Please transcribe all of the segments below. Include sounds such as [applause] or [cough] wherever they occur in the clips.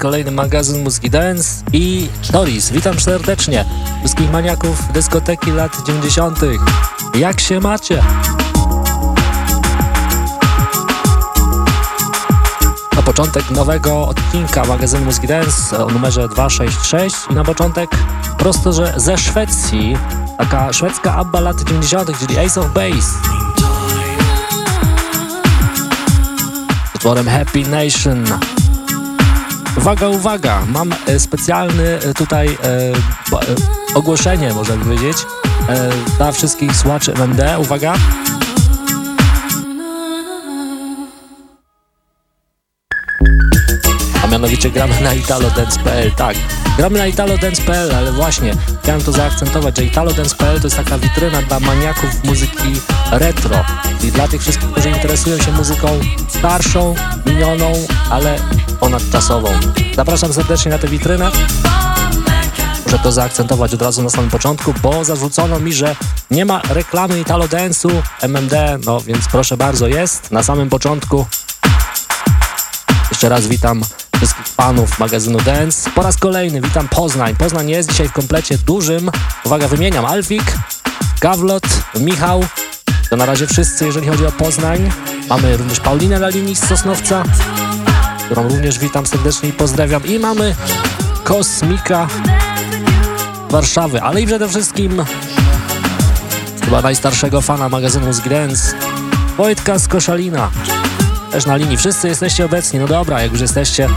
Kolejny magazyn Muzyki Dance i Doris. Witam serdecznie wszystkich maniaków dyskoteki lat 90. Jak się macie? Na początek nowego odcinka magazynu Muzyki Dance o numerze 266 i na początek prosto, że ze Szwecji taka szwedzka ABBA lat 90., czyli Ace of Base. Utworem Happy Nation. Uwaga, uwaga, mam e, specjalny e, tutaj e, ogłoszenie, można powiedzieć, dla wszystkich słuchaczy MMD. Uwaga. A mianowicie gramy na italodance.pl, tak. Gramy na italodance.pl, ale właśnie chciałem to zaakcentować, że italodance.pl to jest taka witryna dla maniaków muzyki retro i dla tych wszystkich, którzy interesują się muzyką starszą, minioną, ale ponadczasową. Zapraszam serdecznie na tę witrynę. Muszę to zaakcentować od razu na samym początku, bo zarzucono mi, że nie ma reklamy Italo Dance'u, MMD, no więc proszę bardzo, jest na samym początku. Jeszcze raz witam wszystkich fanów magazynu Dance. Po raz kolejny witam Poznań. Poznań jest dzisiaj w komplecie dużym. Uwaga, wymieniam. Alfik, Gawlot, Michał. To na razie wszyscy, jeżeli chodzi o Poznań. Mamy również Paulinę na linii z Sosnowca którą również witam serdecznie i pozdrawiam. I mamy Kosmika Warszawy, ale i przede wszystkim chyba najstarszego fana magazynu z Grens, Wojtka z Koszalina. Też na linii. Wszyscy jesteście obecni. No dobra, jak już jesteście,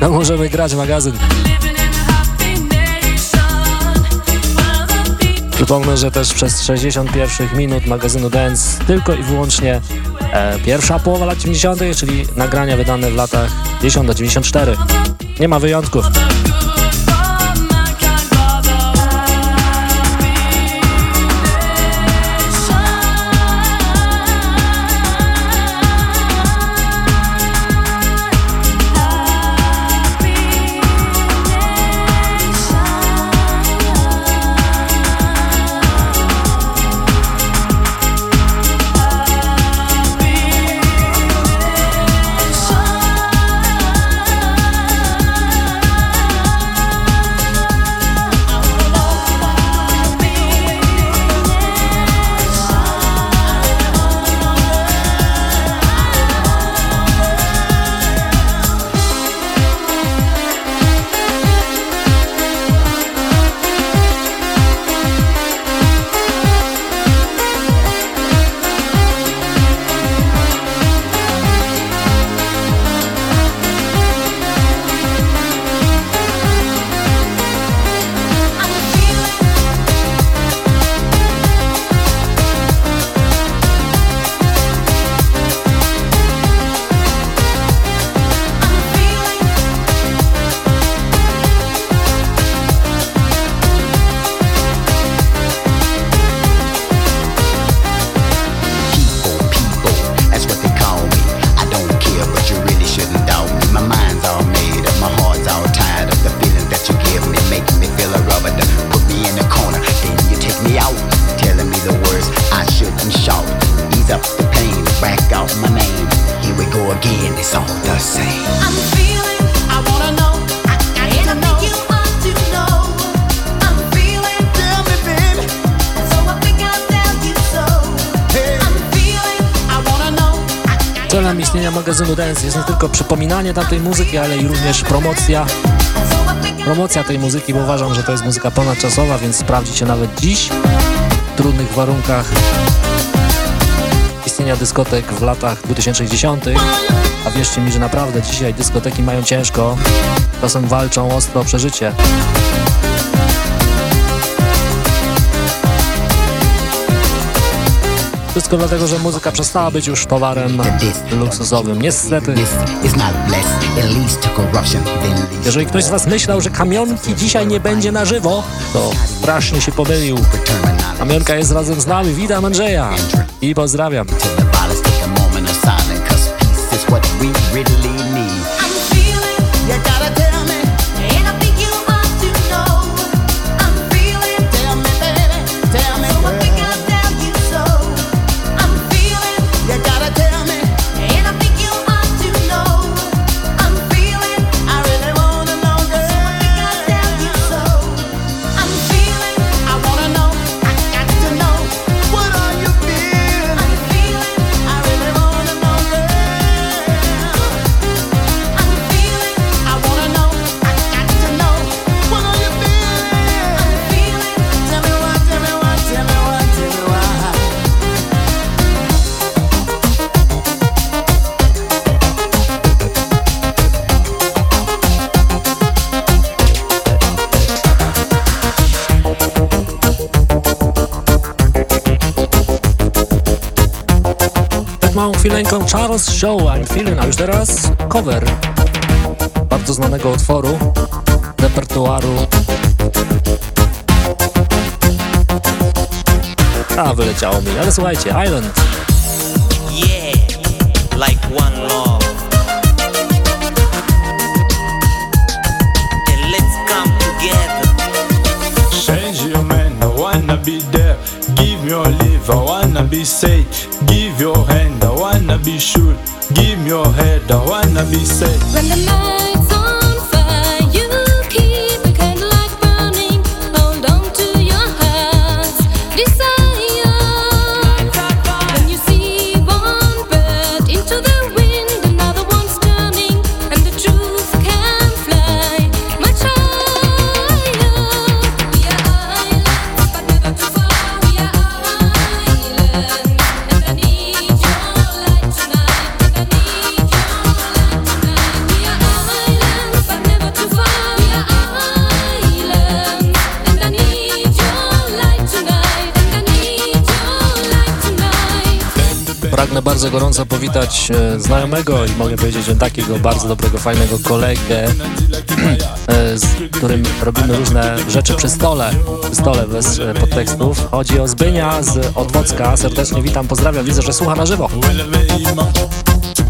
to możemy grać magazyn. Przypomnę, że też przez 61 minut magazynu Dance tylko i wyłącznie e, pierwsza połowa lat 90., czyli nagrania wydane w latach 10 do 94. Nie ma wyjątków. Przypominanie tamtej muzyki, ale i również promocja promocja tej muzyki, bo uważam, że to jest muzyka ponadczasowa, więc sprawdzi się nawet dziś w trudnych warunkach istnienia dyskotek w latach 2010. A wierzcie mi, że naprawdę dzisiaj dyskoteki mają ciężko, czasem walczą ostro o przeżycie. Wszystko dlatego, że muzyka przestała być już towarem luksusowym. Niestety. Jeżeli ktoś z Was myślał, że kamionki dzisiaj nie będzie na żywo, to strasznie się pomylił. Kamionka jest razem z nami. Witam Andrzeja i pozdrawiam. Chwileńką Charles Show I'm Feeling, a już teraz cover bardzo znanego utworu repertuaru. A wyleciało mi, ale słuchajcie, Island. Yeah, like one love. And let's come together. Change your man, I wanna be there. Give me your live, I wanna be safe safe gorąco powitać e, znajomego i mogę powiedzieć, że takiego bardzo dobrego, fajnego kolegę, [clears throat] e, z którym robimy różne rzeczy przy stole, przy stole bez e, podtekstów. Chodzi o Zbynia z Otwocka. Serdecznie witam, pozdrawiam, widzę, że słucha na żywo.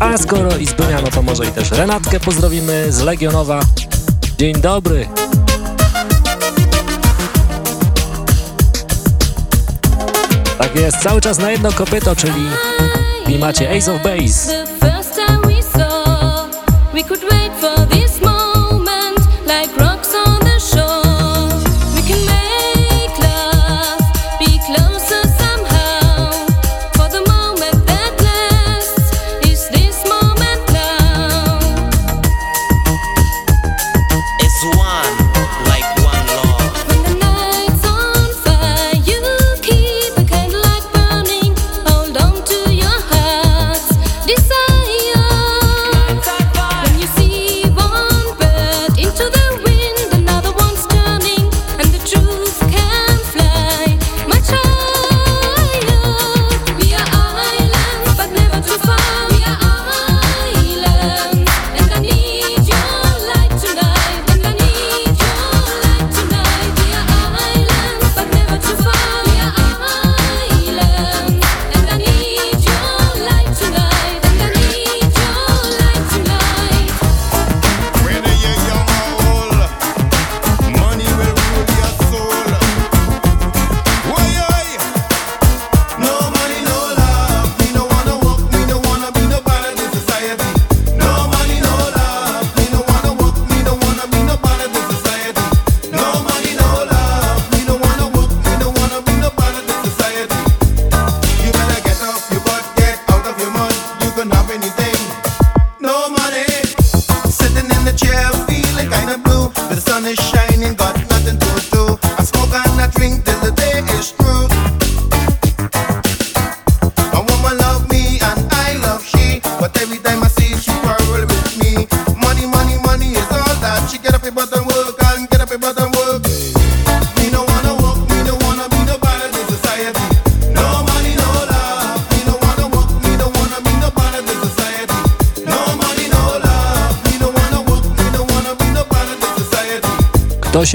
A skoro i Zbynia, no to może i też Renatkę pozdrowimy z Legionowa. Dzień dobry. Tak jest, cały czas na jedno kopyto, czyli klimacie Ace of Base.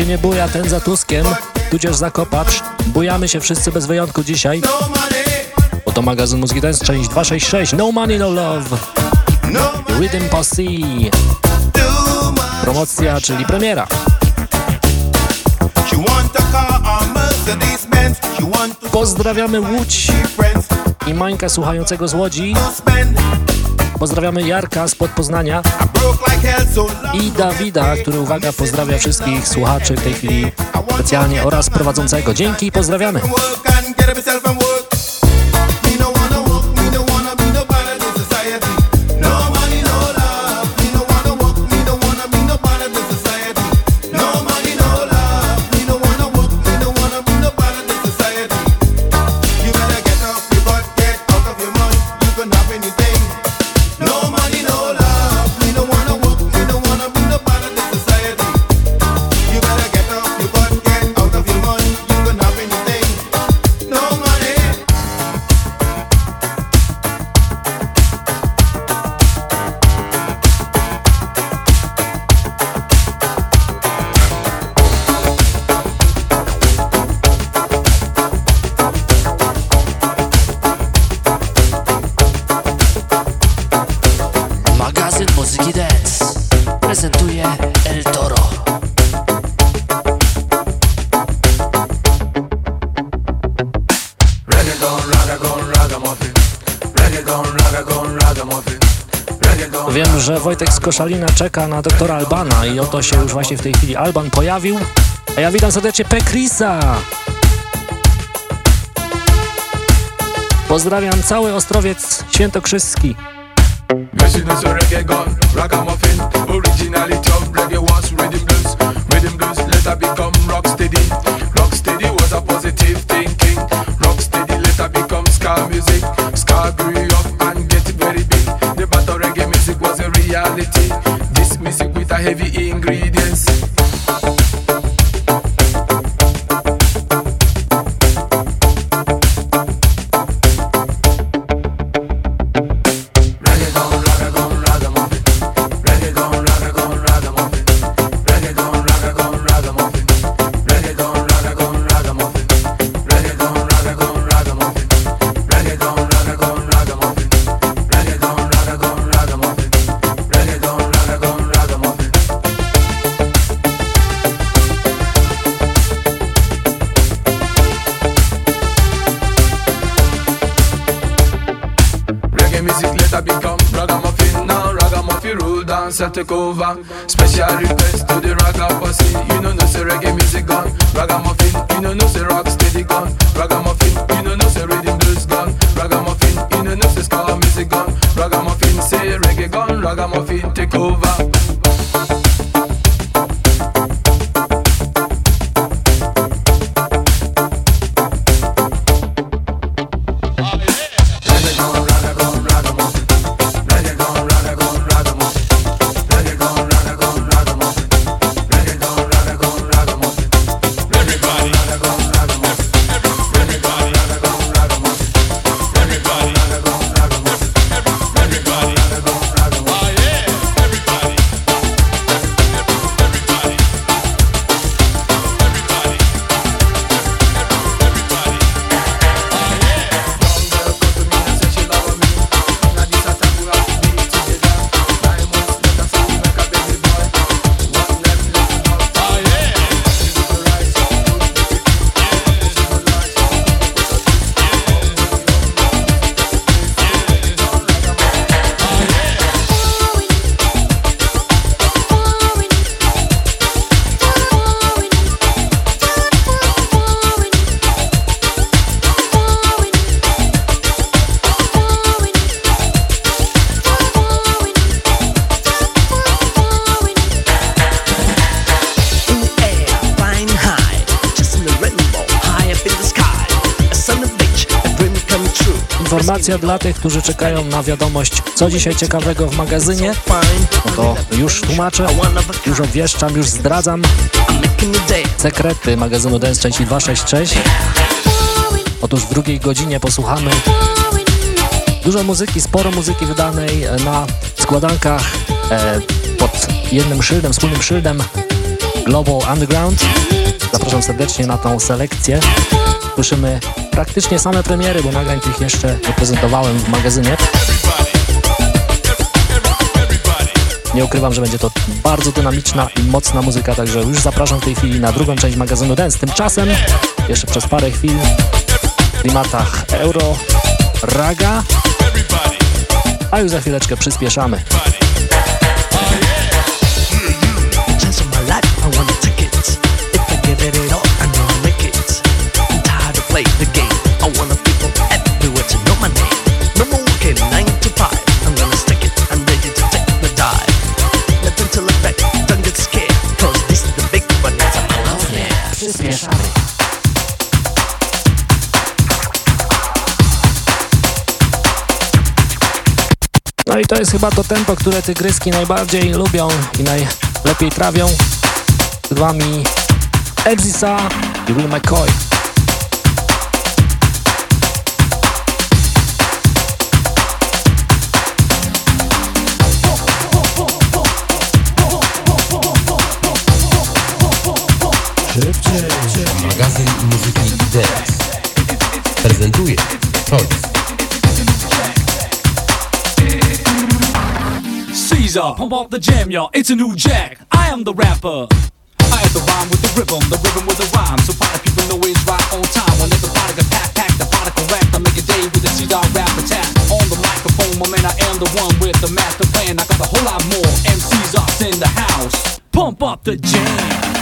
się nie buja, ten za Tuskiem, tudzież za Kopacz. Bujamy się wszyscy bez wyjątku dzisiaj. Bo to magazyn Muzyki Dance, część 266. No money, no love. Rhythm Posse. Promocja, czyli premiera. Pozdrawiamy Łódź i Mańka słuchającego z Łodzi. Pozdrawiamy Jarka spod Poznania. I Dawida, który uwaga pozdrawia wszystkich słuchaczy w tej chwili specjalnie oraz prowadzącego. Dzięki i pozdrawiamy. Koszalina czeka na doktora Albana i oto się już właśnie w tej chwili Alban pojawił. A ja witam serdecznie Pekrisa! Pozdrawiam cały Ostrowiec Świętokrzyski. Take over. dla tych, którzy czekają na wiadomość, co dzisiaj ciekawego w magazynie, no to już tłumaczę, już obwieszczam, już zdradzam sekrety magazynu Dance części 266. Otóż w drugiej godzinie posłuchamy dużo muzyki, sporo muzyki wydanej na składankach e, pod jednym szyldem, wspólnym szyldem Global Underground. Zapraszam serdecznie na tą selekcję. Słyszymy praktycznie same premiery, bo nagrań tych jeszcze nie prezentowałem w magazynie. Nie ukrywam, że będzie to bardzo dynamiczna i mocna muzyka, także już zapraszam w tej chwili na drugą część magazynu Dance. Tymczasem jeszcze przez parę chwil w klimatach Euro, Raga, a już za chwileczkę przyspieszamy. To jest chyba to tempo, które tygryski najbardziej lubią i najlepiej trawią. Przed wami Exisa i Will McCoy. Magazyn muzyki Dance prezentuje Choice. Caesar, pump up the jam, y'all. It's a new jack. I am the rapper. I have the rhyme with the rhythm, the rhythm with the rhyme. So party people know it's right on time. When let the party get packed, pack the party correct. I make a day with the Caesar rap attack. On the microphone, my man, I am the one with the master plan. I got a whole lot more MCs us in the house. Pump up the jam.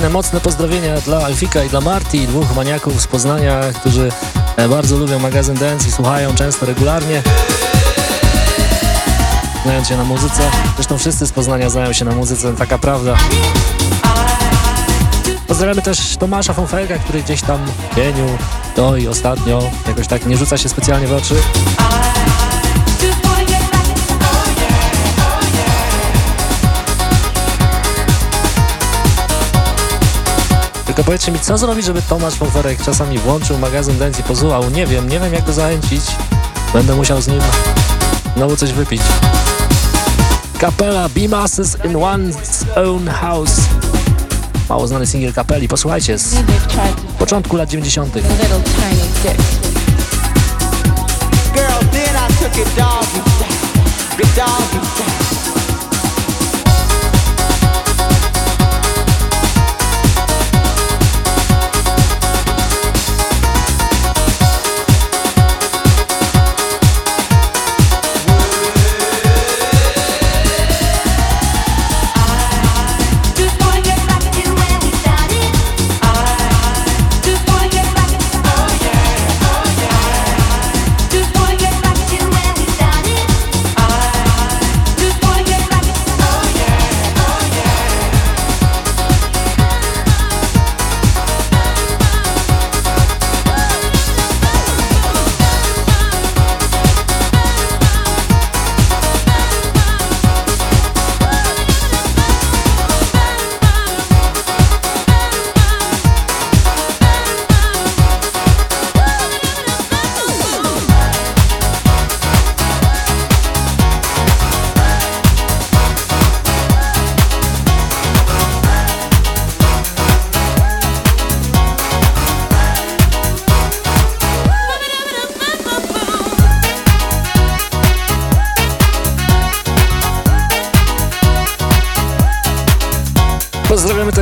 Tradycyjne, mocne pozdrowienia dla Alfika i dla Marti, dwóch maniaków z Poznania, którzy e, bardzo lubią magazyn Dance i słuchają często, regularnie. Znając się na muzyce. Zresztą wszyscy z Poznania znają się na muzyce, taka prawda. Pozdrawiamy też Tomasza Fonfelga, który gdzieś tam w cieniu, to i ostatnio, jakoś tak nie rzuca się specjalnie w oczy. Powiedzcie mi, co zrobić, żeby Tomasz Fonferek czasami włączył magazyn Dance i? Nie wiem, nie wiem jak go zachęcić. Będę musiał z nim znowu coś wypić. Kapela Be Masses in One's Own House. Mało znany singiel kapeli, posłuchajcie, z początku lat 90. Girl,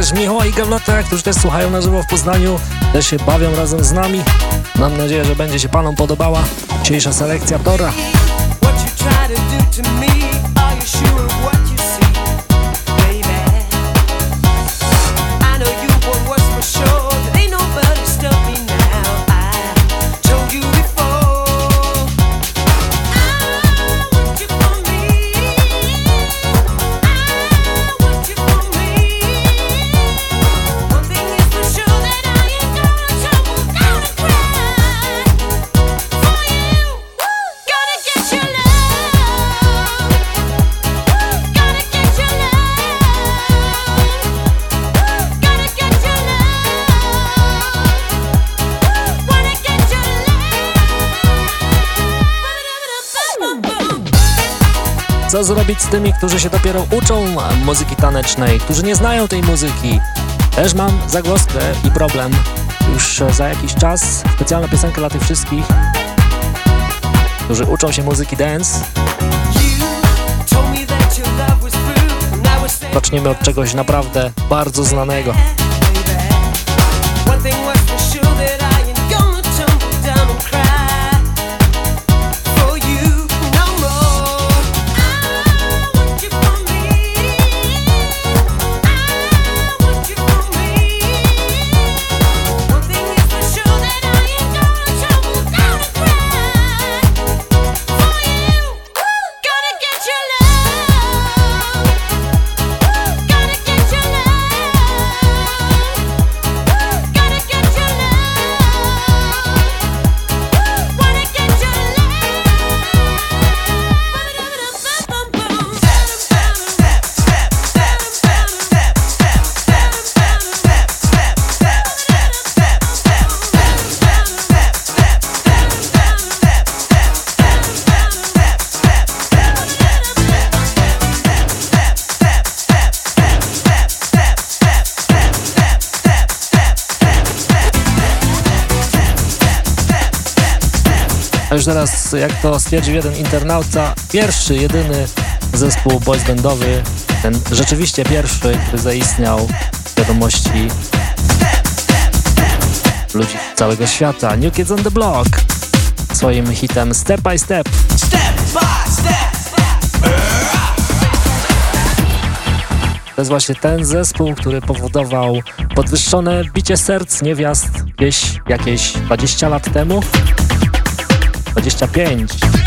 też Michała i Gawlota, którzy też słuchają na żywo w Poznaniu, też się bawią razem z nami. Mam nadzieję, że będzie się Panom podobała dzisiejsza selekcja Tora. Z tymi, którzy się dopiero uczą muzyki tanecznej, którzy nie znają tej muzyki? Też mam zagłoskę i problem. Już za jakiś czas specjalna piosenka dla tych wszystkich, którzy uczą się muzyki dance. Zaczniemy od czegoś naprawdę bardzo znanego. Teraz, jak to stwierdził jeden internauta, pierwszy, jedyny zespół boys bandowy, ten rzeczywiście pierwszy, który zaistniał w wiadomości ludzi całego świata. New Kids on the Block swoim hitem Step by Step. To jest właśnie ten zespół, który powodował podwyższone bicie serc niewiast gdzieś jakieś 20 lat temu. 25.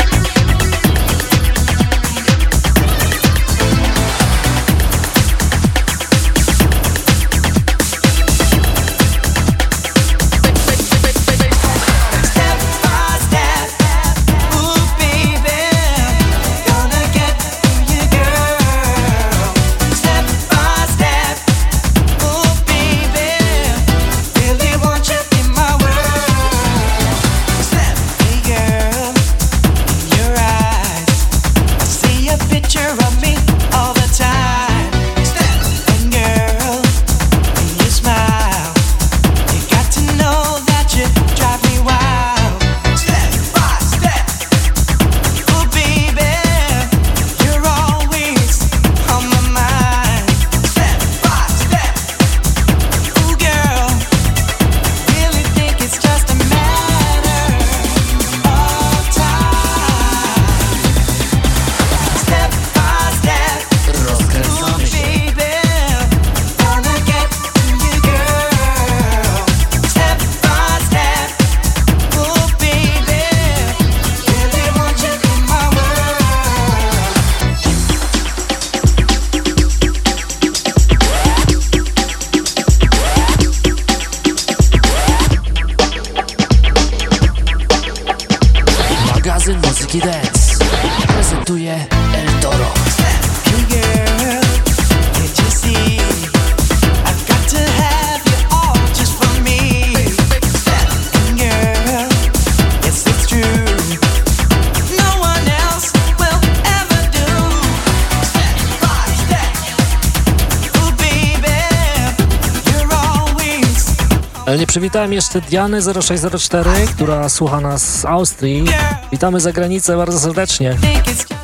Przywitałem jeszcze Diany 0604, która słucha nas z Austrii. Witamy za granicę bardzo serdecznie.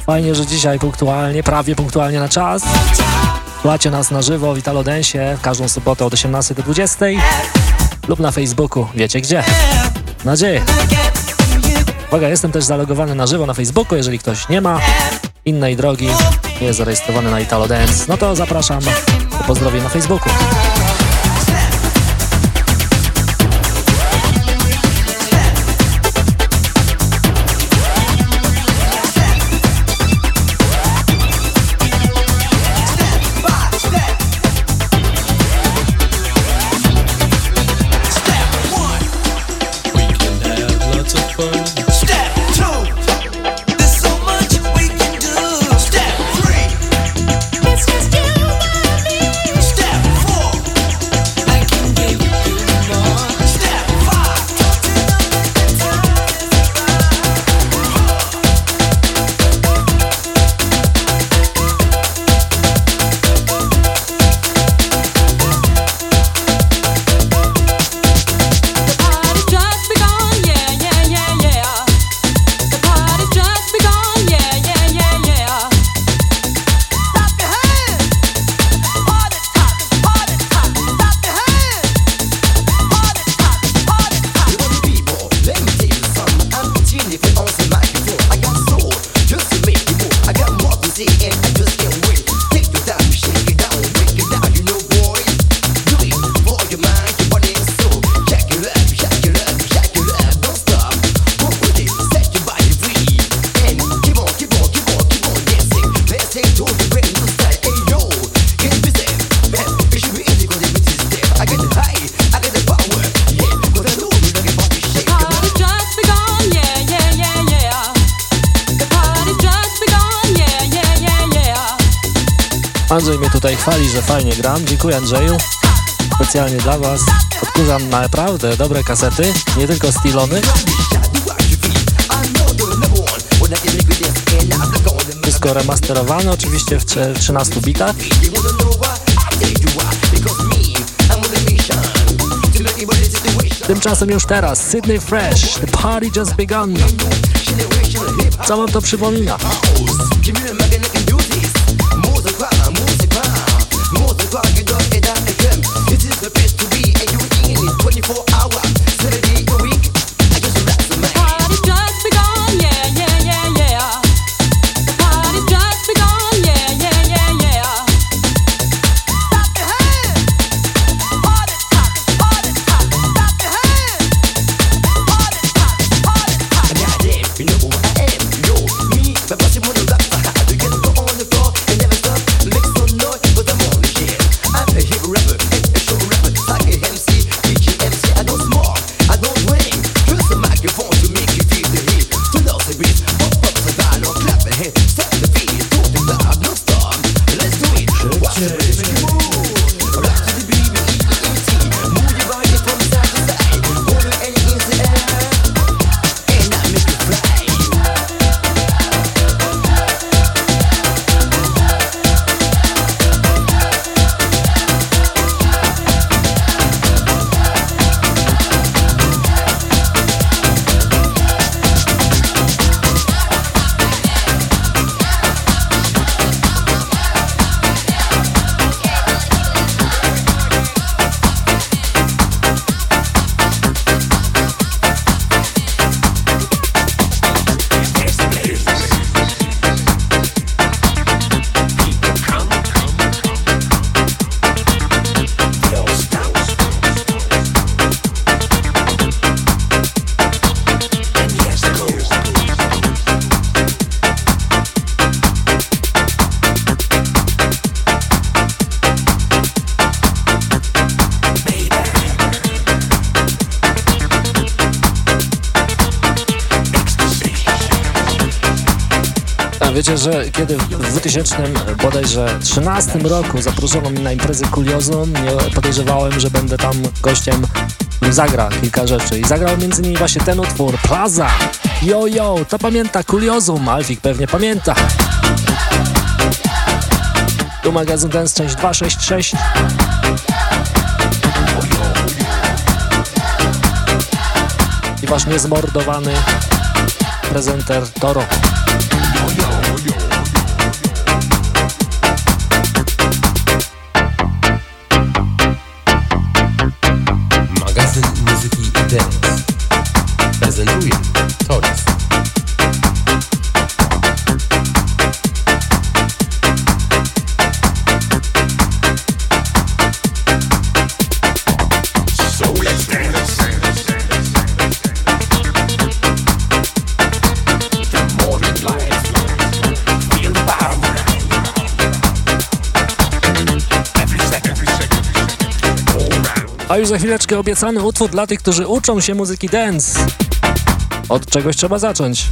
Fajnie, że dzisiaj punktualnie, prawie punktualnie na czas. Słuchajcie nas na żywo w Italo Dance w każdą sobotę od 18 do 20 lub na Facebooku, wiecie gdzie. Nadzieję. Uwaga, jestem też zalogowany na żywo na Facebooku, jeżeli ktoś nie ma innej drogi, nie jest zarejestrowany na Italo Dance, no to zapraszam do na Facebooku. Gram. Dziękuję Andrzeju. Specjalnie dla Was odkurzam naprawdę dobre kasety, nie tylko Stilony. Wszystko remasterowane, oczywiście w trze- 13 bitach. Tymczasem już teraz Sydney Fresh, The Party Just Begun. Co wam to przypomina? Kiedy w 2000 bodajże 13 roku zaproszono mnie na imprezę Kuriozum, nie podejrzewałem, że będę tam gościem, zagra kilka rzeczy. I zagrał między innymi właśnie ten utwór, Plaza. Yo, yo, to pamięta Kuriozum, Alfik pewnie pamięta. Tu magazyn Dance, część 266. I wasz niezmordowany prezenter Toro. Już za chwileczkę obiecany utwór dla tych, którzy uczą się muzyki dance. Od czegoś trzeba zacząć.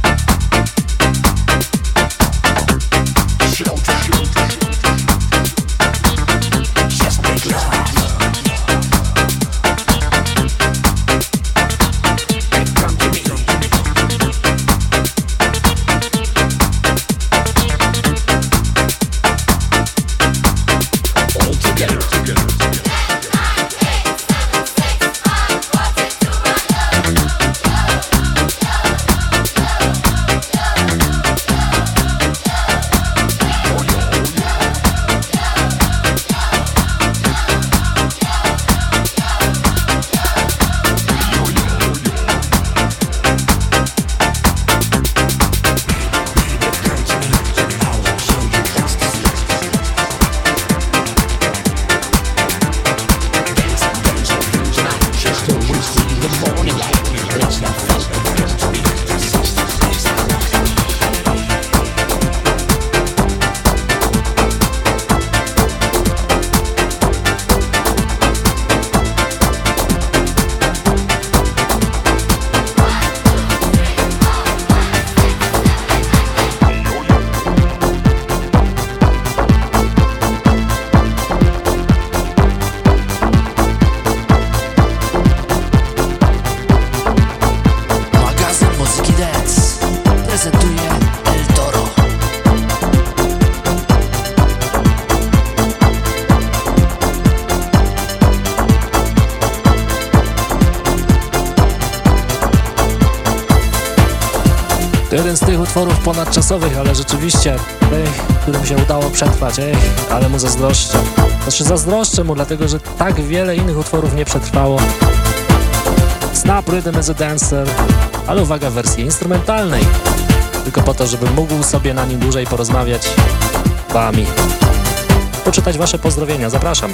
Utworów ponadczasowych, ale rzeczywiście tych, którym się udało przetrwać. Ej, ale mu zazdroszczę. Znaczy zazdroszczę mu, dlatego że tak wiele innych utworów nie przetrwało. Snap Rhythm as a Dancer, ale uwaga, wersji instrumentalnej. Tylko po to, żebym mógł sobie na nim dłużej porozmawiać wami. Poczytać wasze pozdrowienia, zapraszam.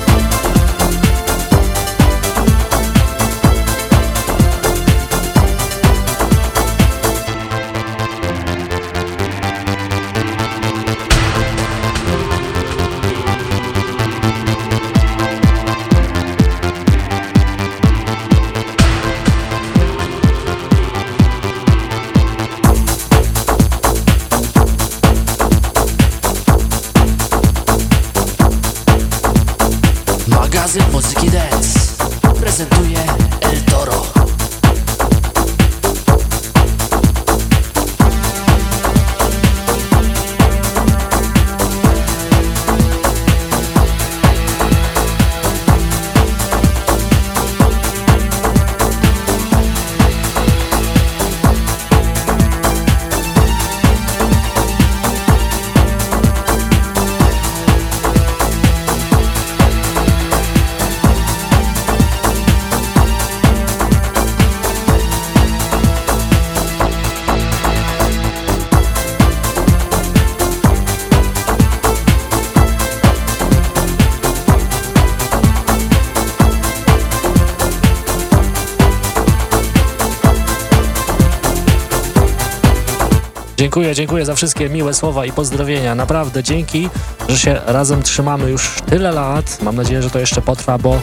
Dziękuję, dziękuję za wszystkie miłe słowa i pozdrowienia. Naprawdę dzięki, że się razem trzymamy już tyle lat. Mam nadzieję, że to jeszcze potrwa, bo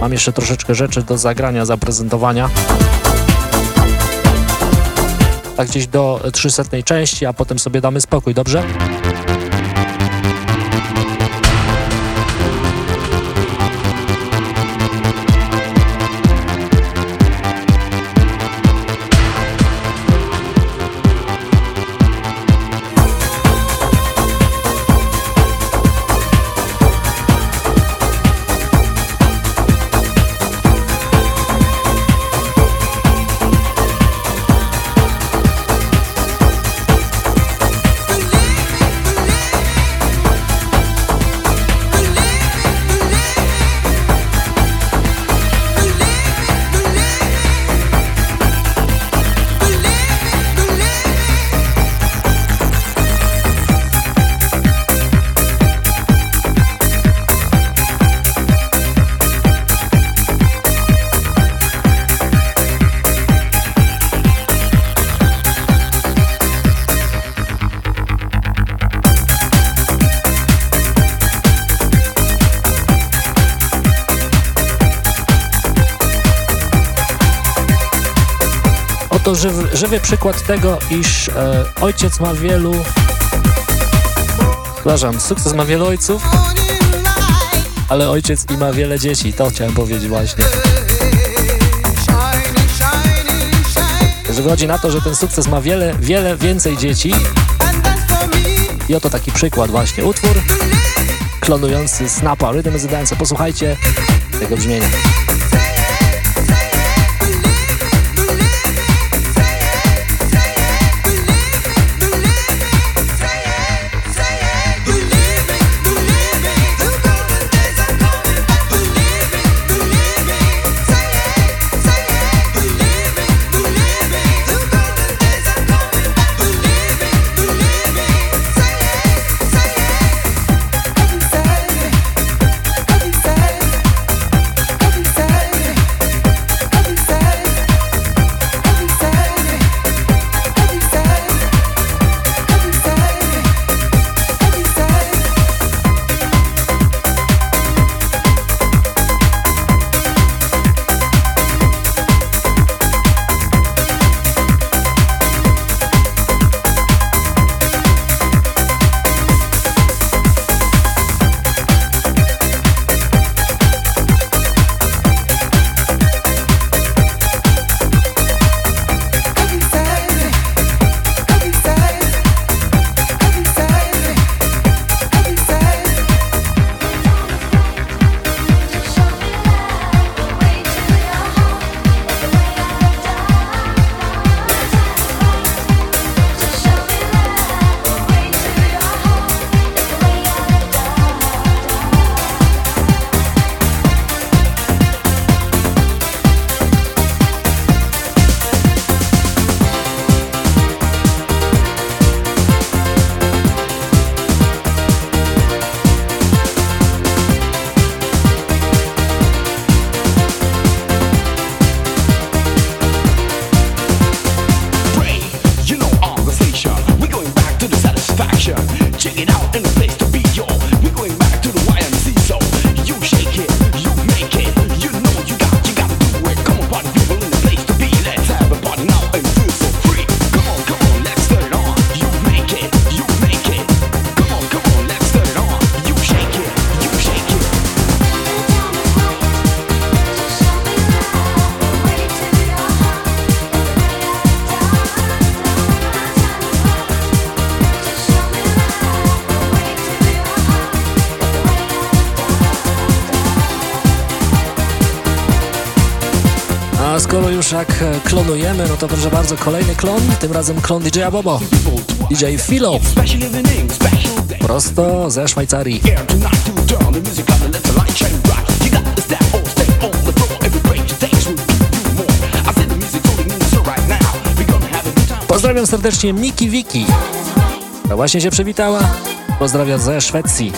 mam jeszcze troszeczkę rzeczy do zagrania, zaprezentowania. Tak gdzieś do 300 części, a potem sobie damy spokój, dobrze? to żywy, żywy przykład tego, iż e, ojciec ma wielu... Przepraszam, sukces ma wielu ojców, ale ojciec i ma wiele dzieci, to chciałem powiedzieć właśnie. Że wychodzi na to, że ten sukces ma wiele, wiele więcej dzieci. I oto taki przykład właśnie, utwór klonujący Snapa, Rhythm is Dance. Posłuchajcie tego brzmienia. kolejny klon, tym razem klon DJ Bobo, DJ Philo, prosto ze Szwajcarii. Pozdrawiam serdecznie Miki Wiki. Ta właśnie się przywitała. Pozdrawiam ze Szwecji.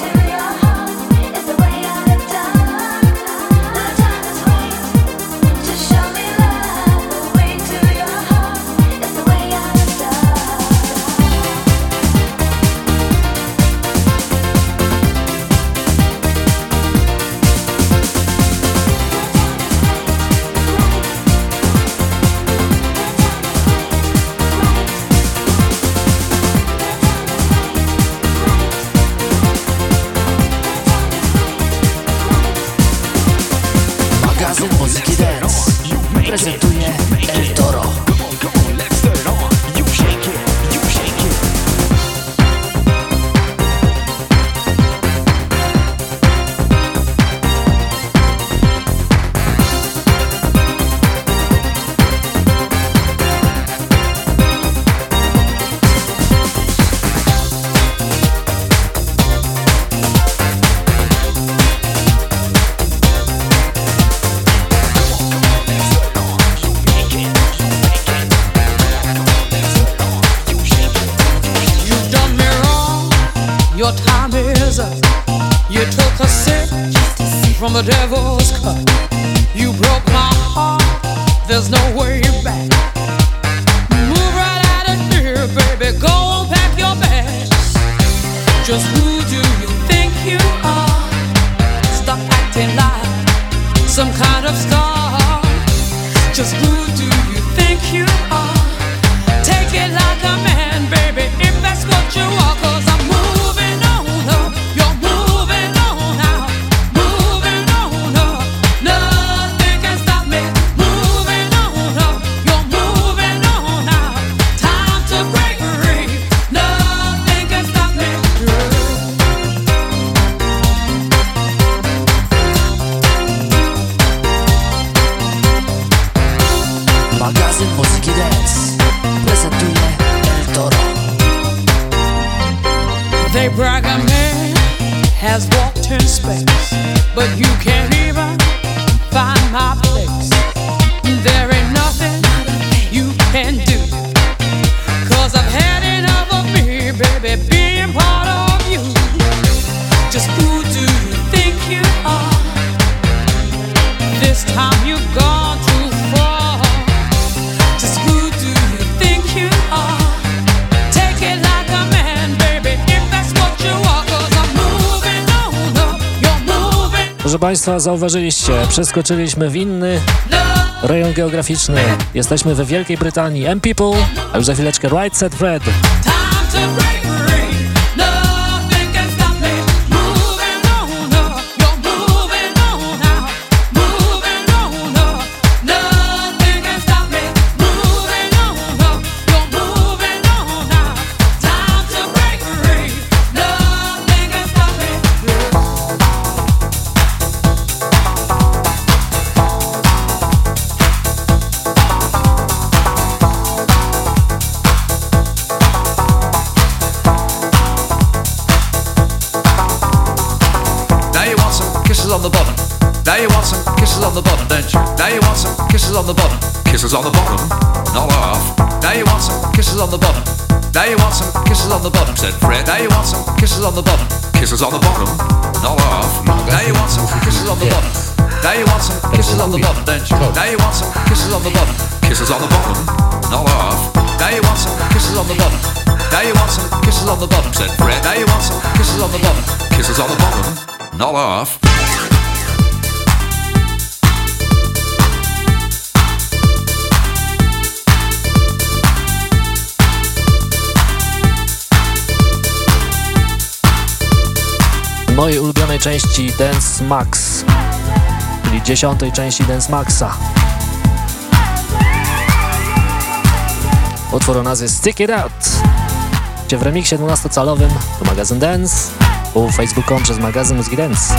Państwa, zauważyliście, przeskoczyliśmy w inny rejon geograficzny. Jesteśmy we Wielkiej Brytanii. M People, a już za chwileczkę Right Set Fred. On the bottom. Now you want some kisses on the bottom, don't you? Now you want some kisses on the bottom. Kisses on the bottom, not off. Now you want some kisses on the bottom. Now you want some kisses on the bottom, said Fred. Now you want some kisses on the bottom. Kisses on the bottom, not off. Now you want some kisses on the bottom. Now you want some kisses on the bottom, don't you? Now you want some kisses on the bottom. Kisses on the bottom, not off. Now you want some kisses on the bottom. Now you want some kisses on the bottom, said Fred. Now you want some kisses on the bottom. Kisses on the bottom, not off. Mojej ulubionej części Dance Max, czyli dziesiątej części Dance Maxa. Utwór o nazwie Stick It Out. Gdzie w remiksie 12-calowym to magazyn Dance, u Facebook.com przez magazyn Muzyki Dance.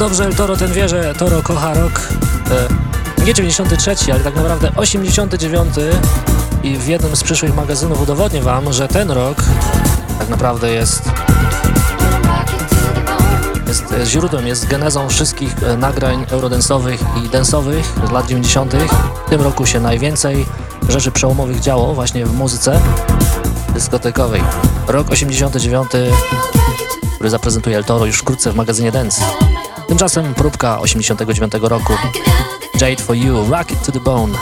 Dobrze El Toro, ten wie, że Toro kocha rok. E, nie 93, ale tak naprawdę 89 i w jednym z przyszłych magazynów udowodnię wam, że ten rok tak naprawdę jest jest e, źródłem, jest genezą wszystkich e, nagrań eurodensowych i densowych z lat 90. W tym roku się najwięcej rzeczy przełomowych działo właśnie w muzyce dyskotekowej. Rok 89, który zaprezentuje El Toro już wkrótce w magazynie Dance. Tymczasem próbka 89 roku. Jade for You, Rock It to the Bone.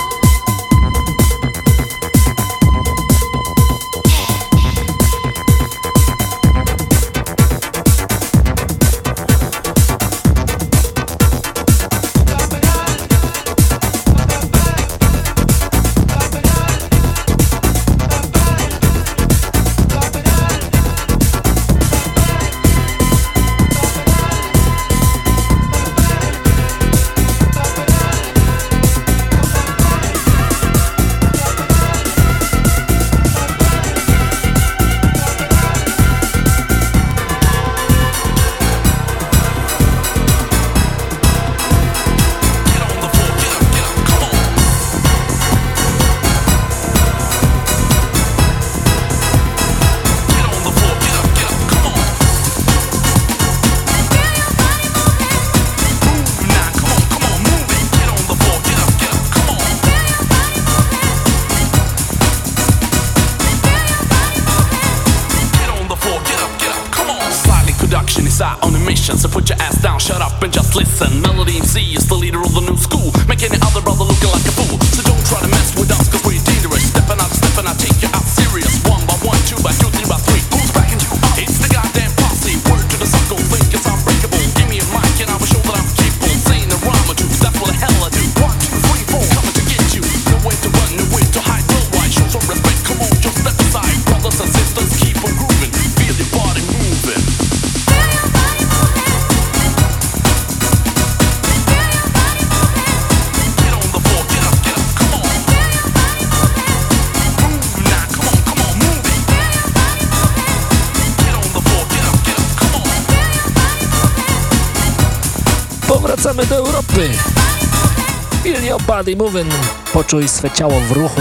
Body moving. Poczuj swe ciało w ruchu.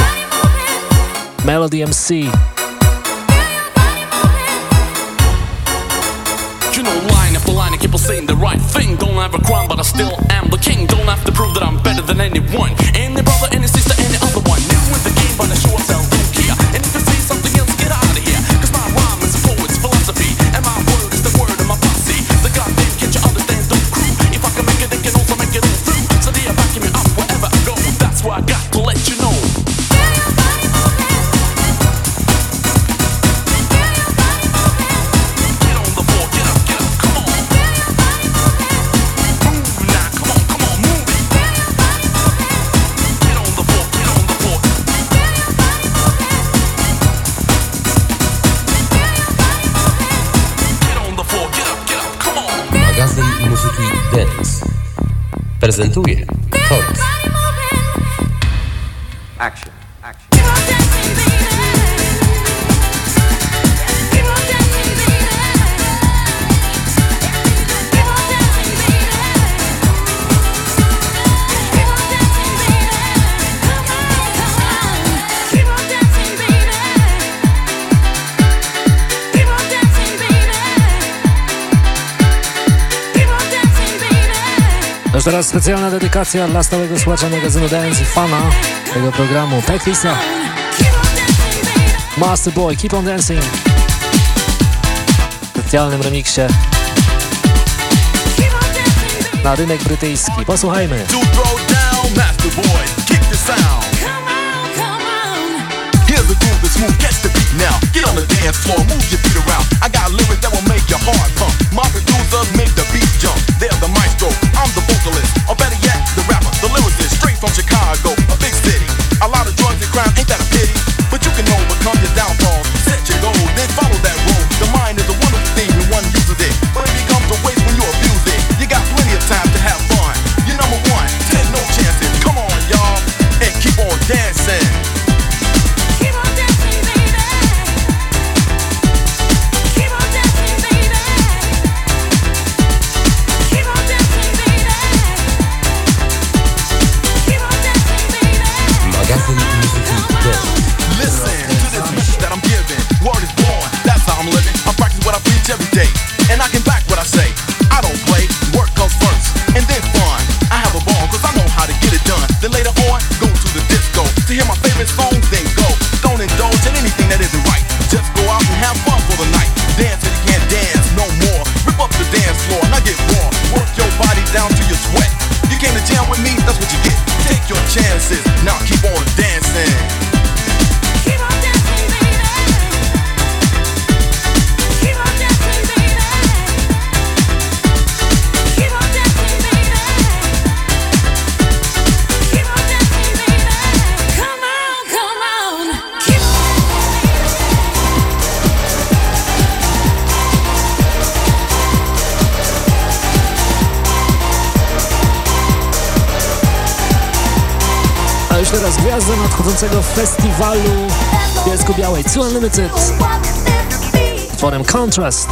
Melody MC. You know, line after line, I keep on saying the right thing. Don't have a crown, but I still am the king. Don't have to prove that I'm better than anyone. Any brother, any sister, prezentuje teraz specjalna dedykacja dla stałego słuchacza magazynu Dance i fana tego programu. Peklisa. Master Boy, Keep on Dancing. W specjalnym remiksie na rynek brytyjski. Posłuchajmy. Master Boy, kick the sound. Groove that's smooth, catch the beat now. Get on the dance floor, move your feet around. I got lyrics that will make your heart pump. My producers make the beat jump. They're the maestro, I'm the vocalist. Or better yet, the rapper, the lyricist, straight from Chicago, a big city. A lot of drugs and crime, ain't that a pity? But you can overcome your nadchodzącego festiwalu w Bielsku Białej. Two Unlimited. Utworem. Contrast.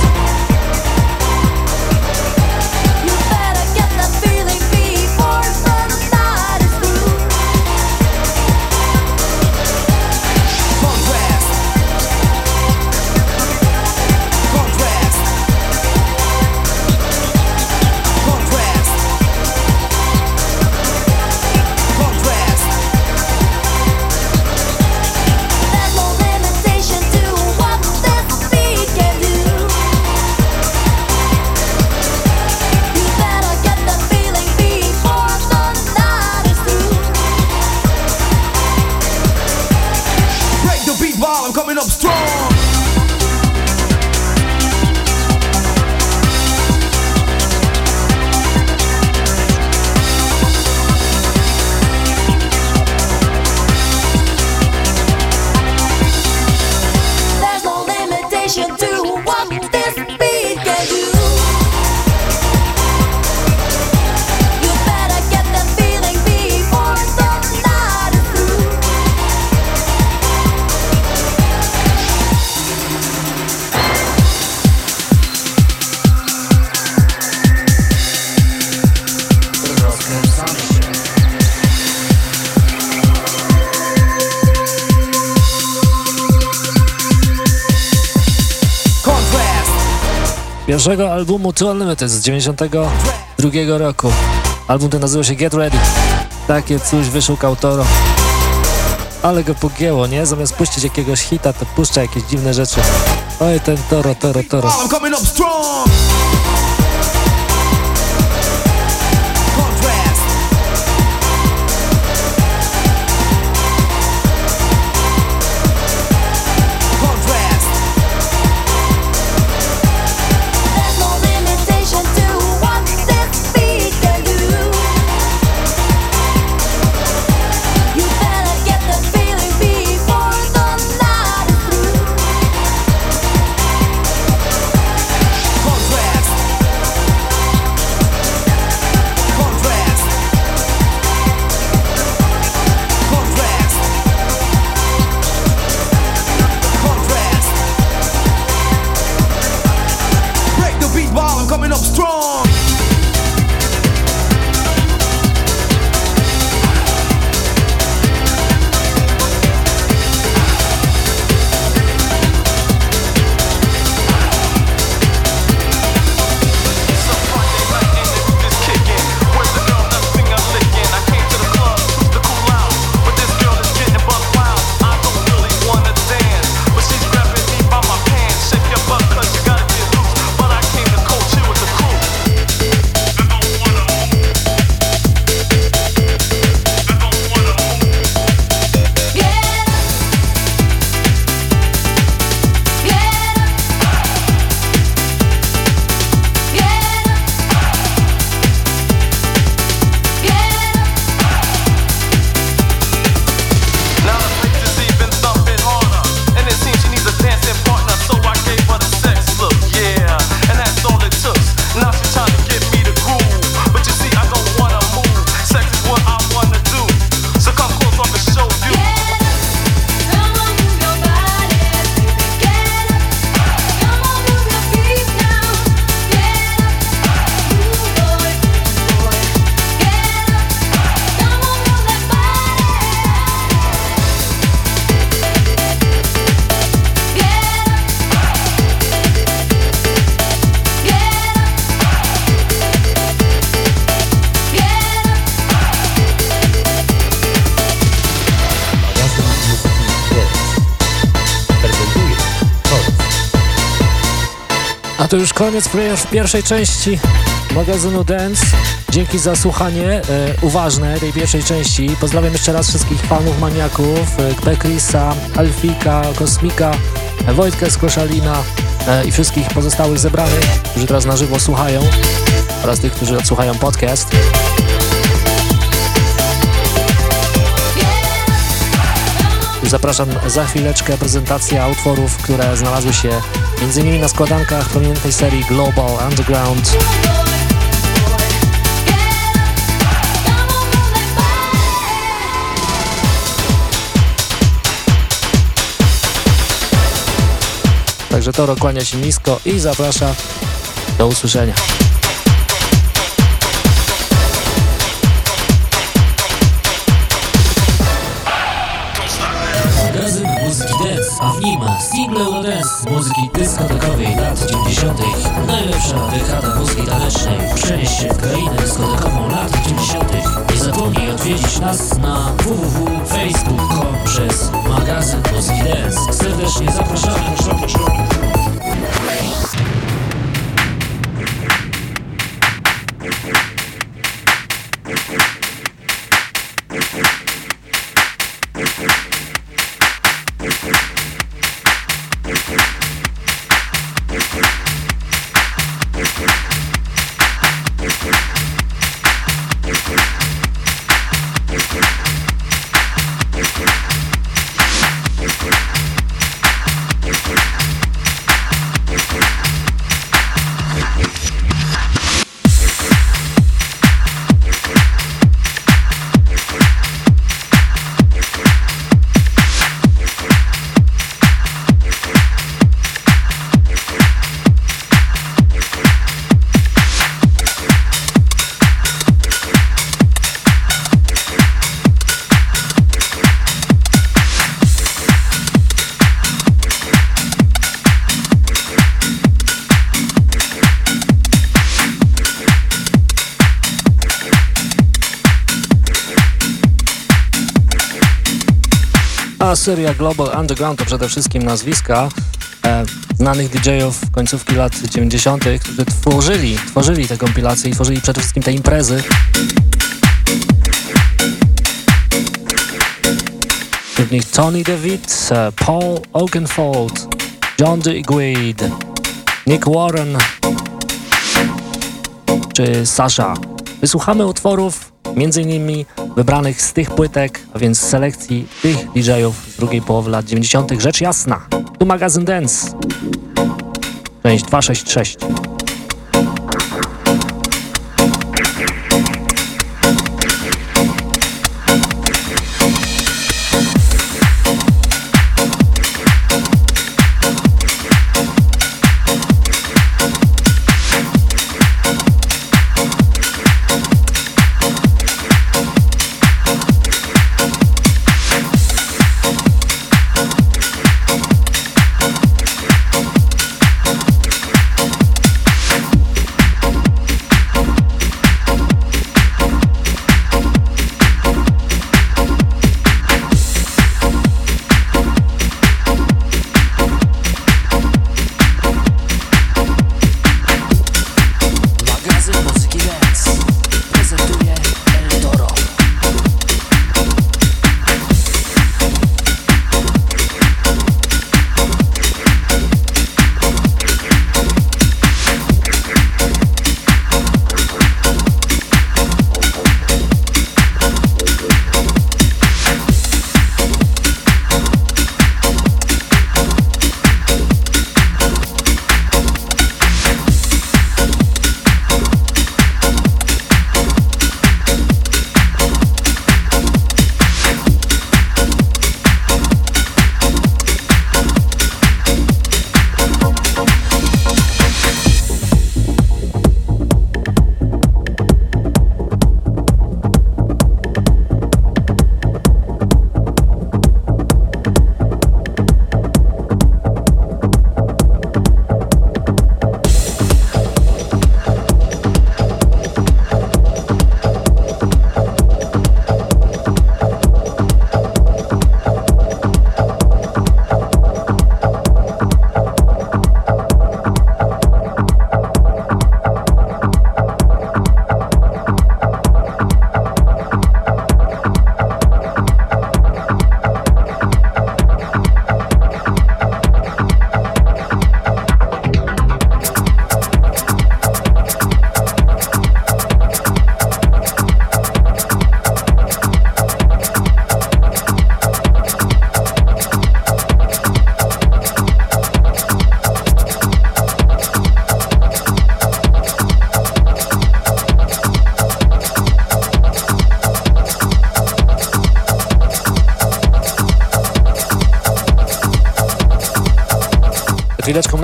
Pierwszego albumu Two Unlimited z 92 roku. Album ten nazywa się Get Ready. Takie coś wyszukał Toro. Ale go pogięło, nie? Zamiast puścić jakiegoś hita, to puszcza jakieś dziwne rzeczy. Oj, ten Toro, Toro, Toro. To już koniec pierwszej części magazynu Dance. Dzięki za słuchanie e, uważne tej pierwszej części. Pozdrawiam jeszcze raz wszystkich fanów, maniaków, e, Pekrisa, Alfika, Kosmika, Wojtka z Koszalina e, i wszystkich pozostałych zebranych, którzy teraz na żywo słuchają oraz tych, którzy odsłuchają podcast. Zapraszam za chwileczkę prezentacja utworów, które znalazły się Między innymi na składankach pamiętnej serii Global Underground. Także to kłania się nisko i zaprasza do usłyszenia. A seria Global Underground to przede wszystkim nazwiska e, znanych DJ-ów końcówki lat 90., którzy tworzyli, tworzyli te kompilacje i tworzyli przede wszystkim te imprezy. Wśród nich Tony DeWitt, e, Paul Oakenfold, John DeGuide, Nick Warren czy Sasha. Wysłuchamy utworów innymi wybranych z tych płytek, a więc selekcji tych DJ-ów z drugiej połowy lat 90. Rzecz jasna. Tu magazyn Dance. Część 266.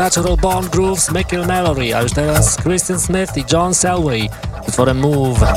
Natural Born Grooves, Michael Mallory, a już teraz Christian Smith i John Selway utworem Move.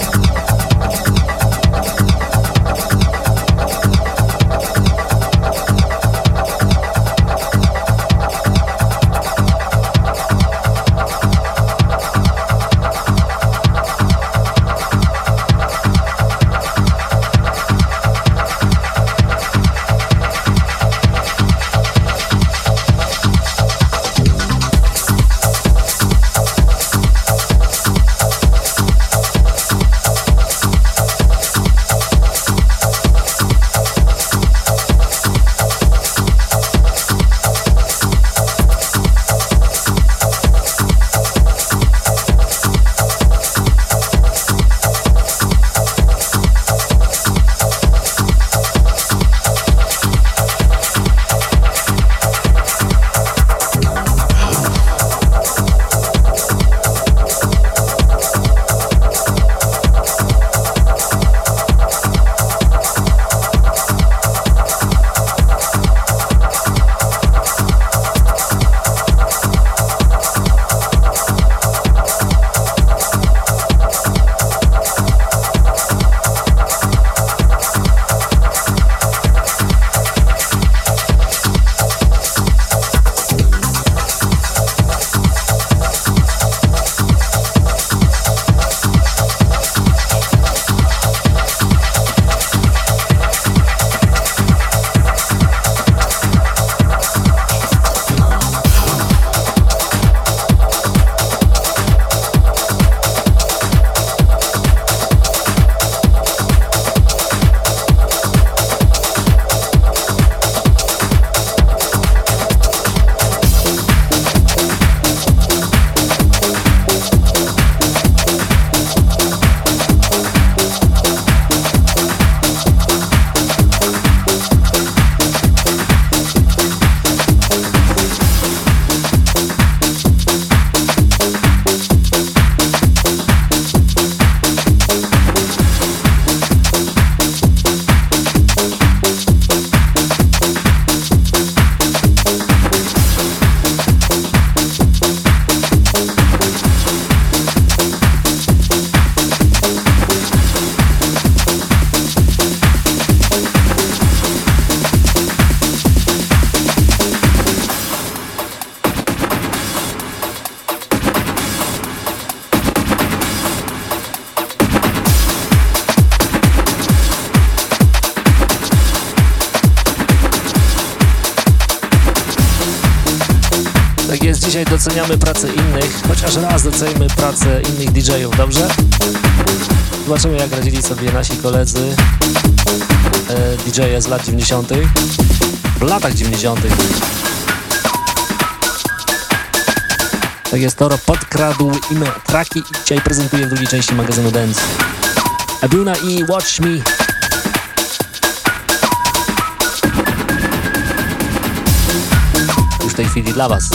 Doceniamy pracę innych, chociaż raz docenimy pracę innych DJ-ów, dobrze? Zobaczymy jak radzili sobie nasi koledzy e, DJ-e z lat 90. W latach 90. Tak jest, Toro podkradł im traki i dzisiaj prezentuje w drugiej części magazynu Dance. Abuna i Watch Me. W tej chwili dla Was.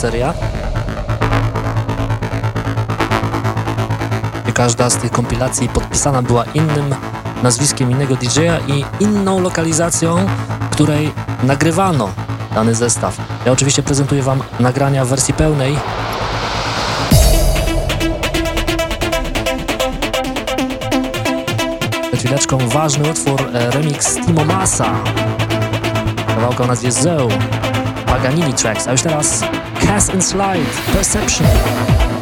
Seria. I każda z tych kompilacji podpisana była innym nazwiskiem innego DJ-a i inną lokalizacją, której nagrywano dany zestaw. Ja oczywiście prezentuję Wam nagrania w wersji pełnej. Chwileczką ważny utwór, e, remix Timo Masa. Kawałka o nazwie Zoe, Paganini Tracks, a już teraz Cast and Slide, Perception.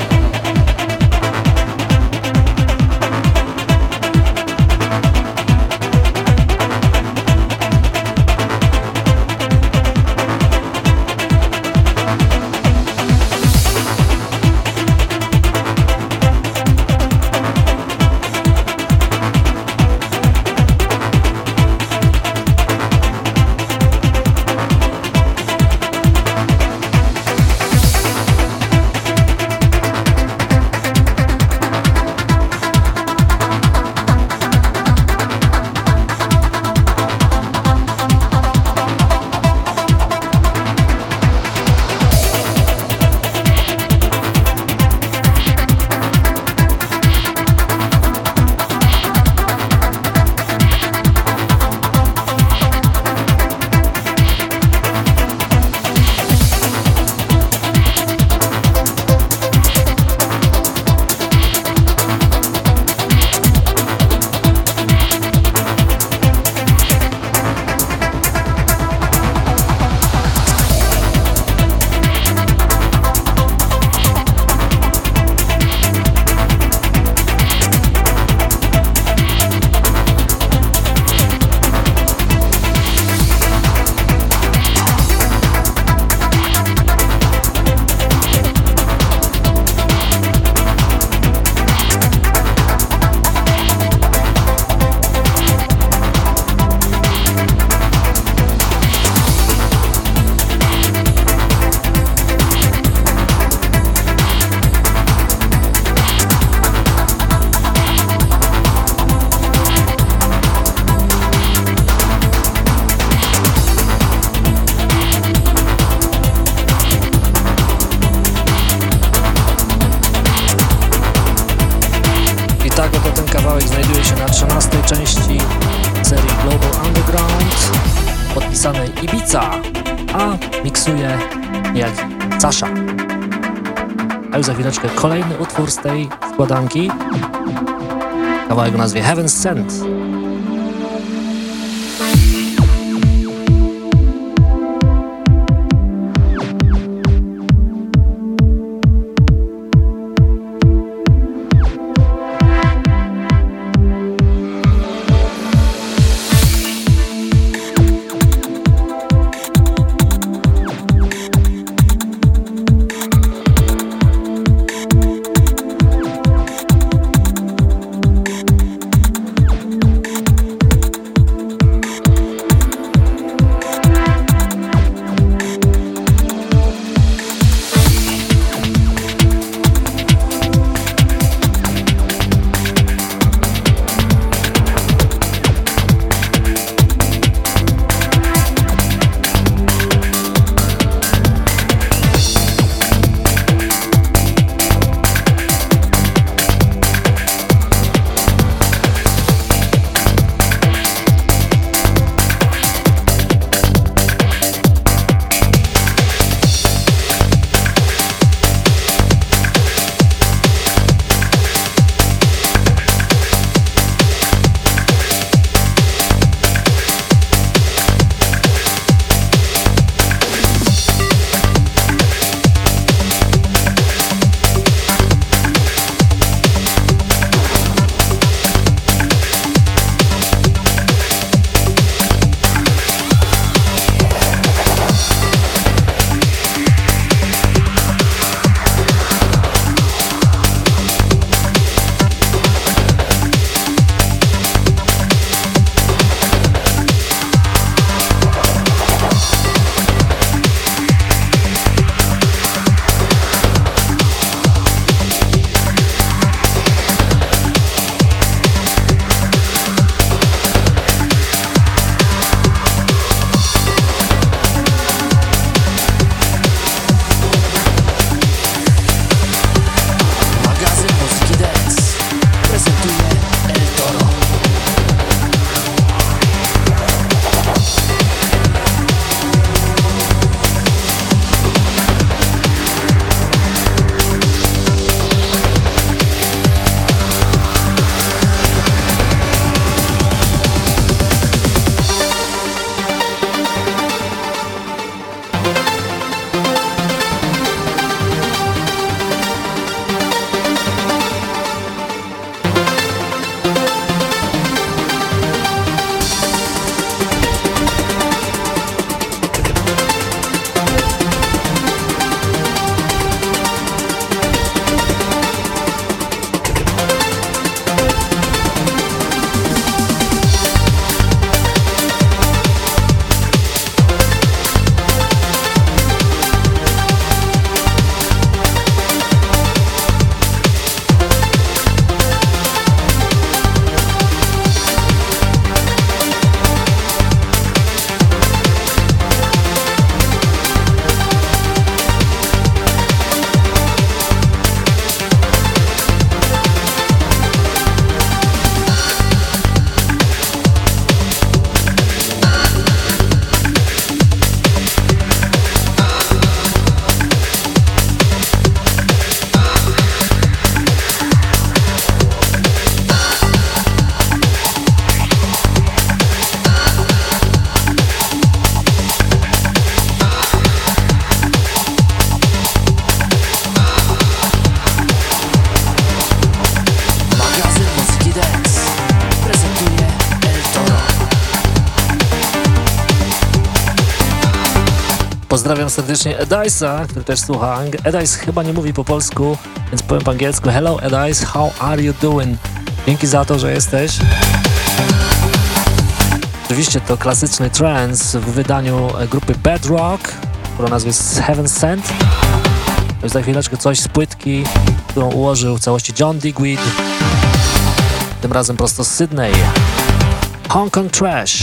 Składanki. Kawałek o nazwie Heaven's Sent. Pozdrawiam serdecznie Edice'a, który też słucha. Edice chyba nie mówi po polsku, więc powiem po angielsku. Hello Edice, how are you doing? Dzięki za to, że jesteś. Oczywiście to klasyczny trance w wydaniu grupy Bedrock, która nazwa jest Heaven Sent. To jest za chwileczkę coś z płytki, którą ułożył w całości John Digweed. Tym razem prosto z Sydney. Hong Kong Trash.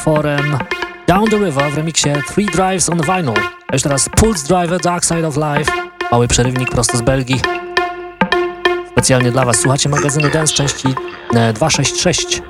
Utworem Down the River w remiksie Three Drives on Vinyl. A już teraz Pulse Driver Dark Side of Life. Mały przerywnik prosto z Belgii. Specjalnie dla Was słuchacie magazynu Dance części e, 266.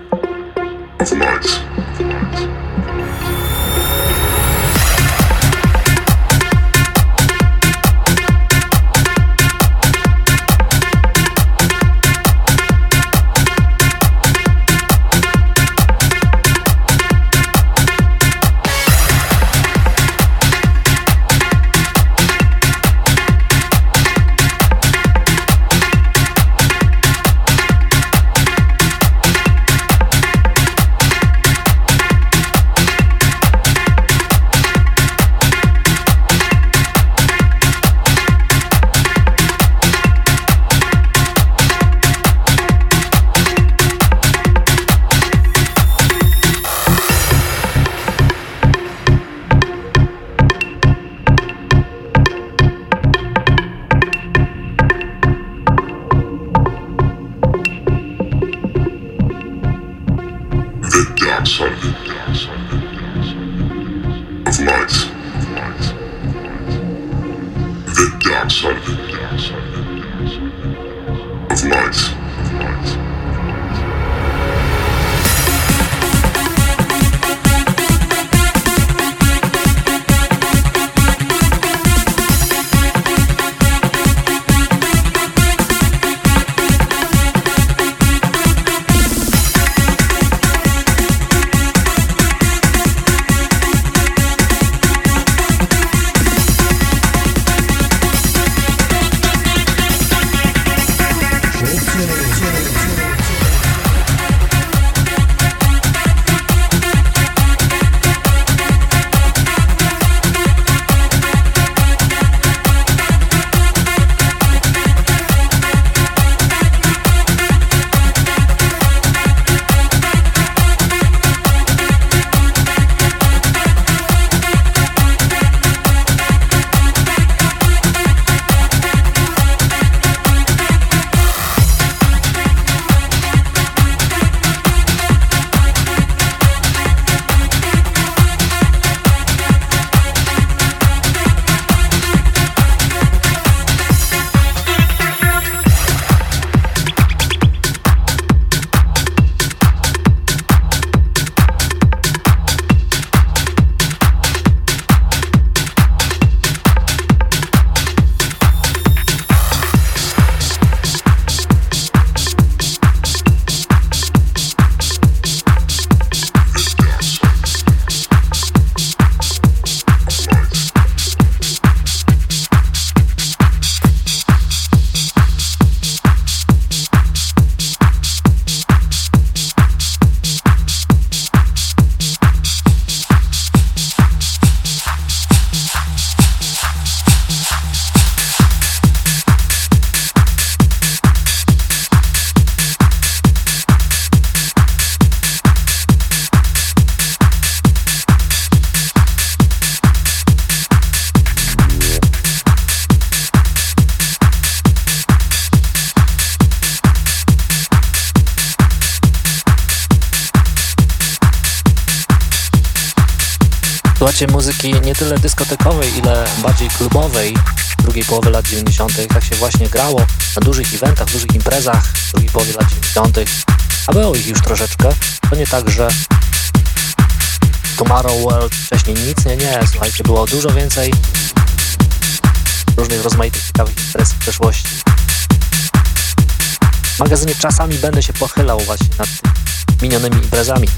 klubowej drugiej połowy lat 90. Tak się właśnie grało na dużych eventach, dużych imprezach drugiej połowie lat 90. A było ich już troszeczkę. To nie tak, że Tomorrow World wcześniej nic, nie, nie. Słuchajcie, było dużo więcej różnych rozmaitych ciekawych imprez w przeszłości. W magazynie czasami będę się pochylał właśnie nad tymi minionymi imprezami.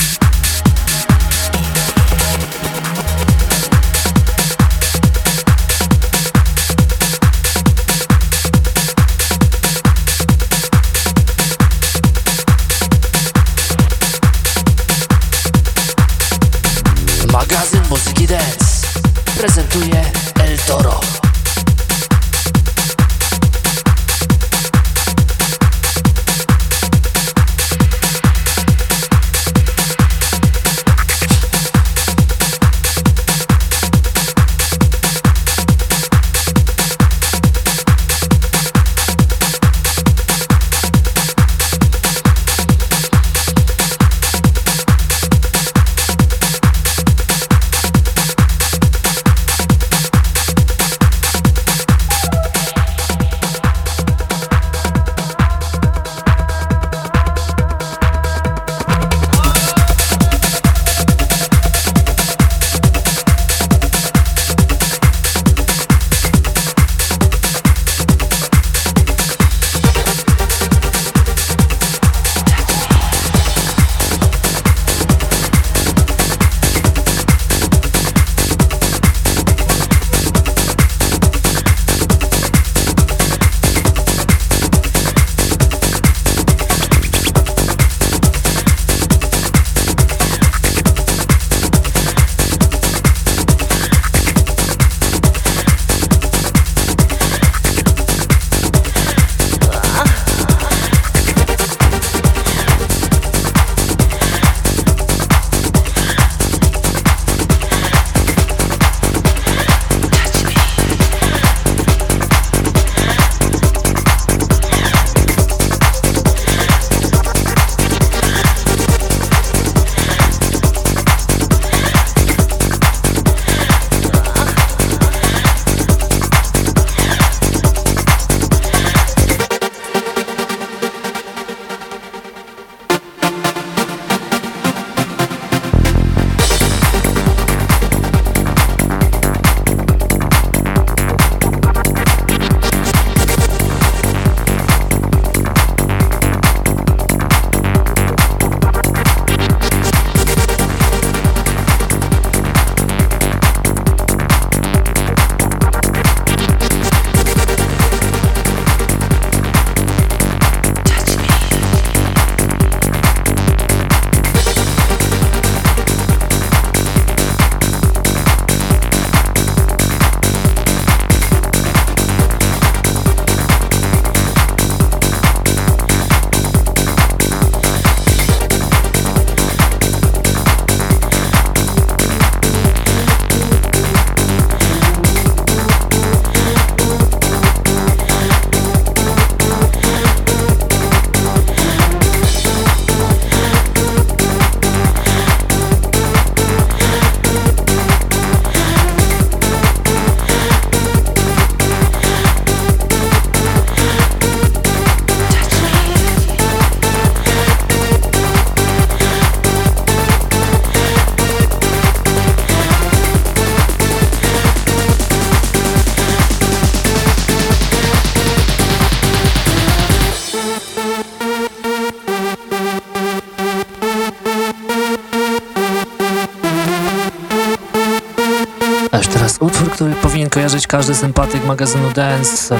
Każdy sympatyk magazynu Dance.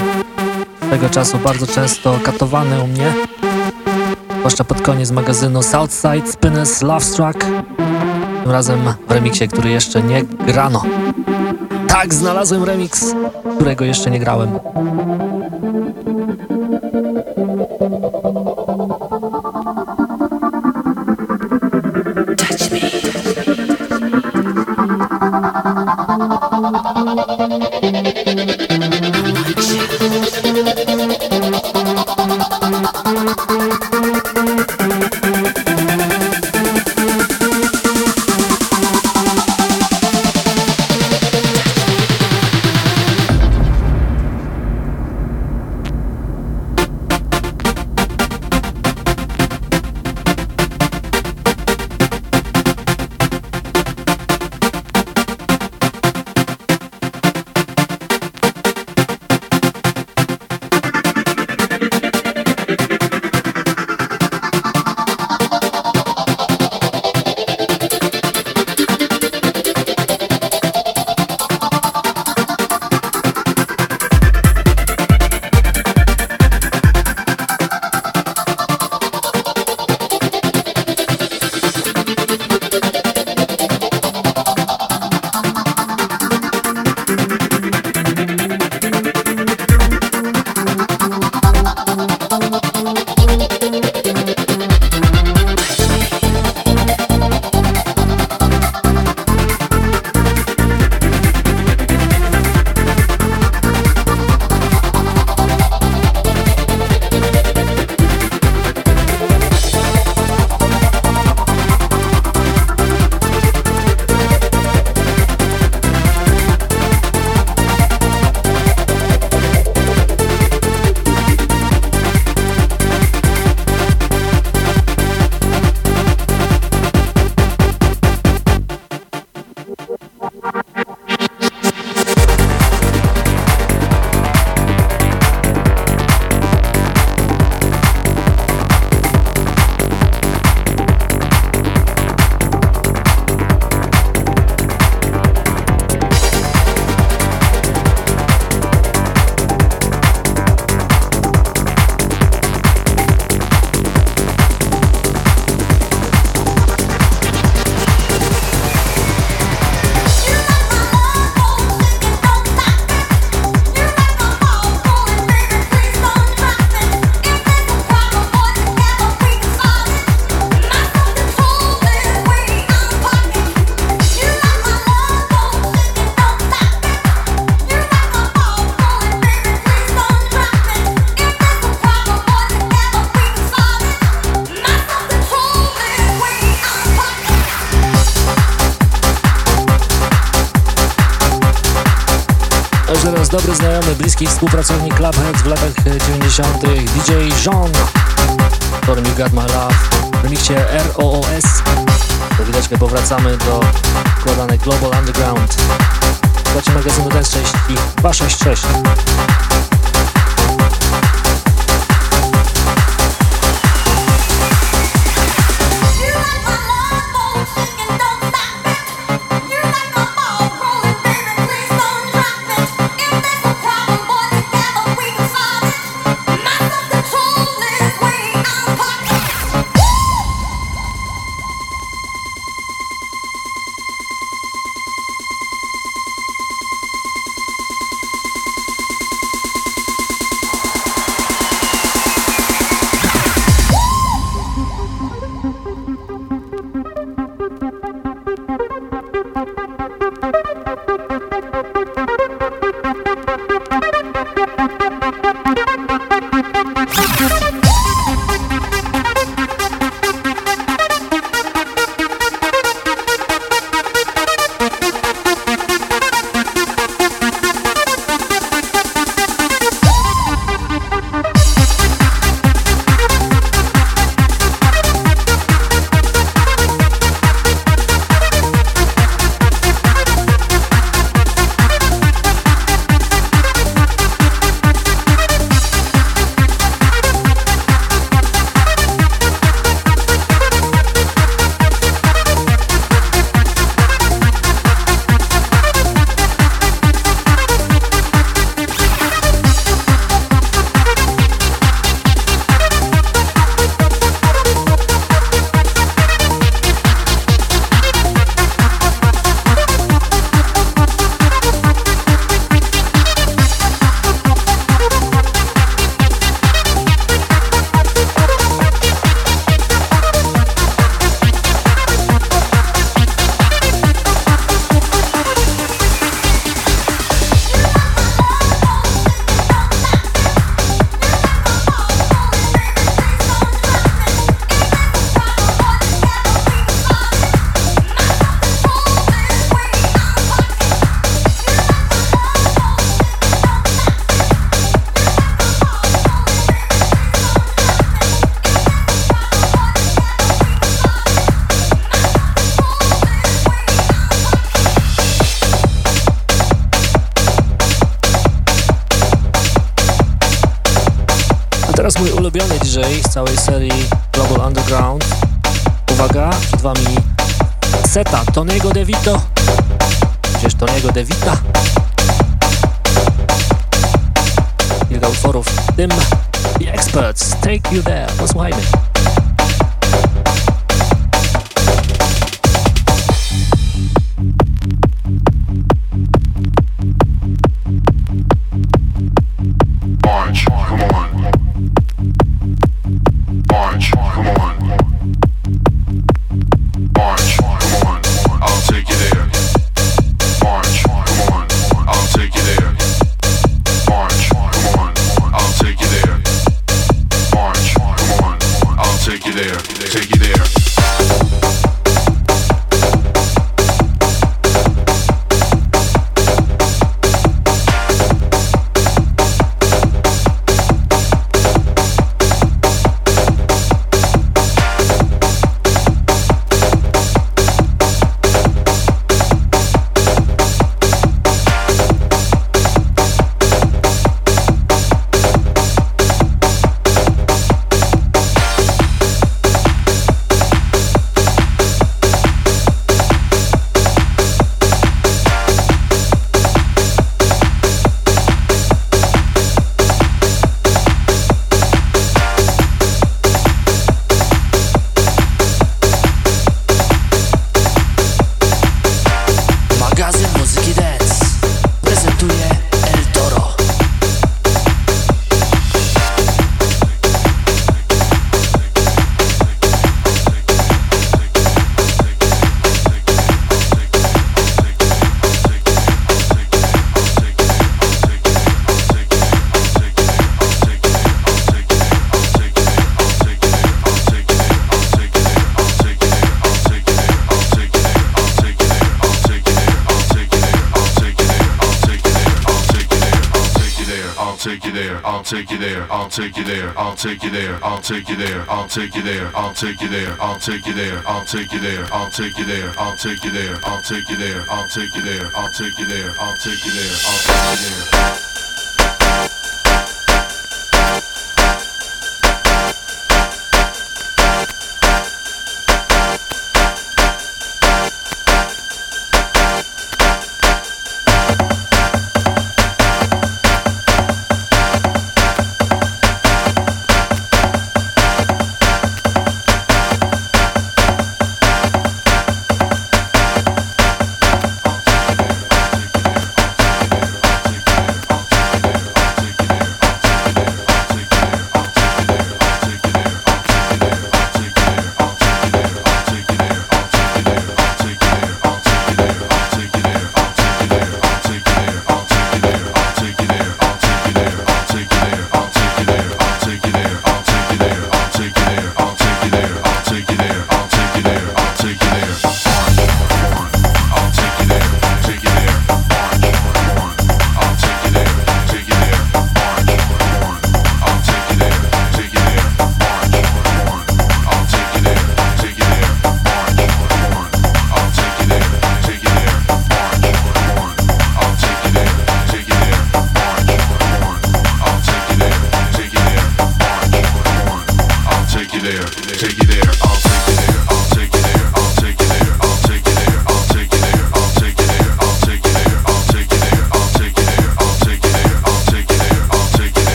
Tego czasu bardzo często katowany u mnie. Zwłaszcza pod koniec magazynu Southside Spinners Love Struck. Tym razem w remiksie, który jeszcze nie grano. Tak, znalazłem remix, którego jeszcze nie grałem. Bliski współpracownik Clubheads w latach 90. DJ Jean, którym You Got My Love, w remikcie ROOS. Za chwileczkę powracamy do układanej Global Underground. Słuchajcie magazynu Dance części 266. ulubiony DJ z całej serii Global Underground. Uwaga, przed wami seta Tony'ego DeVito. Przecież Tony'ego DeVita. Kilka utworów. Tym The Experts, Take You There. Posłuchajmy. take you there, I'll take you there, I'll take you there, I'll take you there, I'll take you there, I'll take you there, I'll take you there, I'll take you there, I'll take you there, I'll take you there, I'll take you there, I'll take you there, I'll take you there, I'll take you there.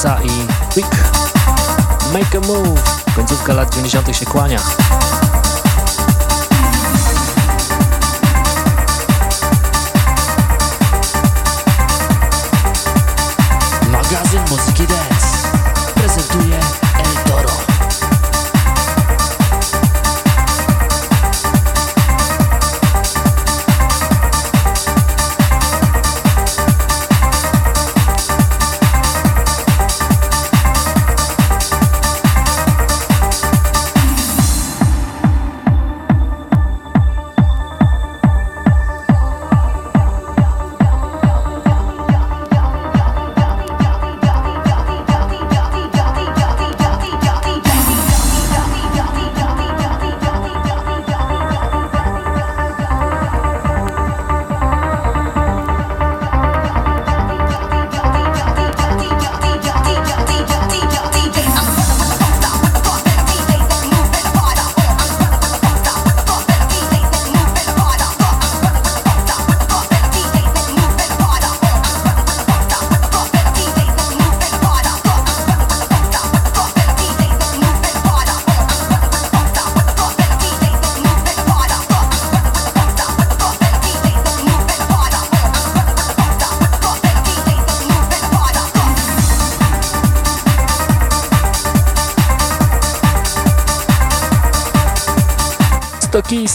Zilsa i Quick. Make a move. Końcówka lat 90. się kłania.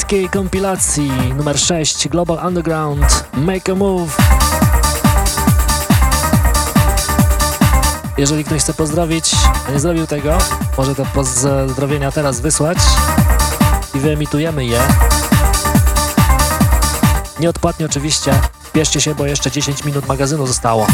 Tokijskiej kompilacji numer 6 Global Underground Make a Move. Jeżeli ktoś chce pozdrowić, a nie zrobił tego, może te pozdrowienia teraz wysłać i wyemitujemy je. Nieodpłatnie oczywiście. Bierzcie się, bo jeszcze 10 minut magazynu zostało.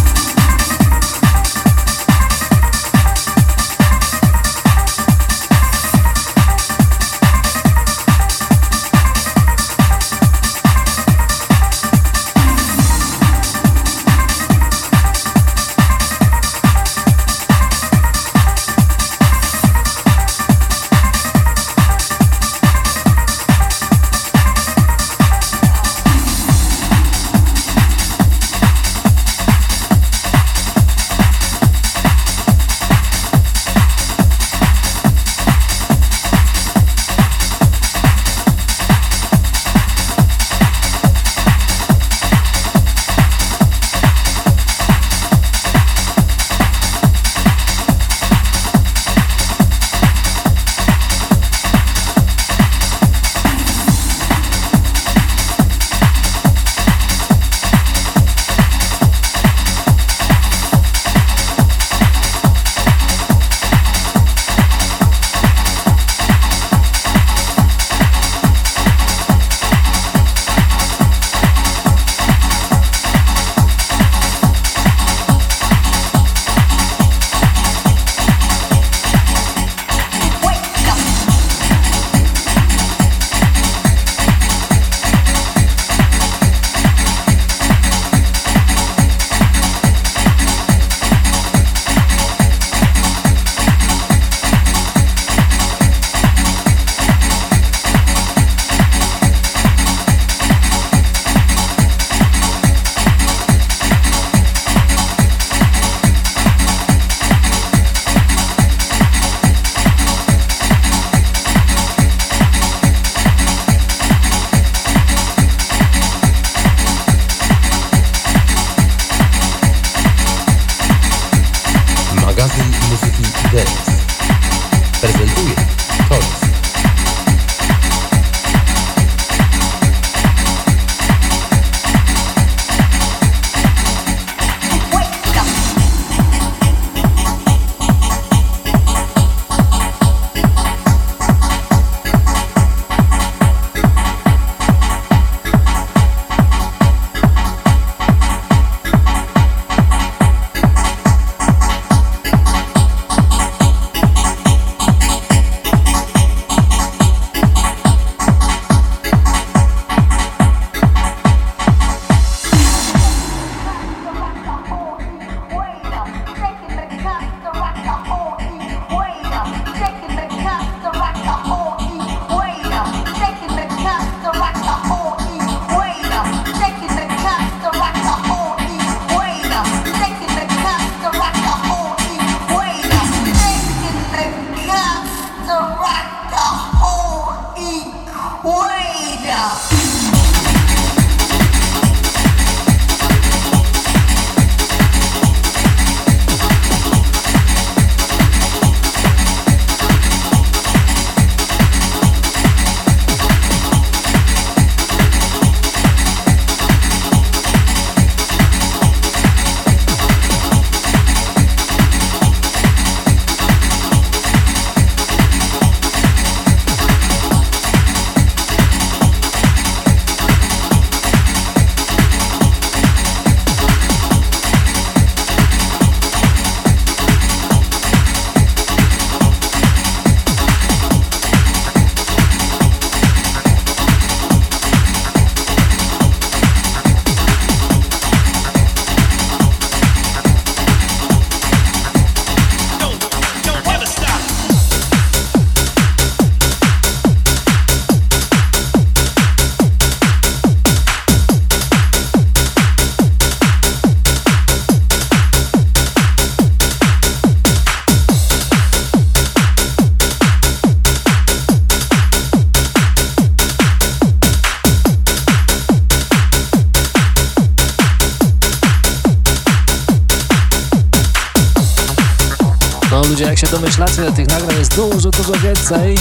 Tych nagrań jest dużo, dużo więcej.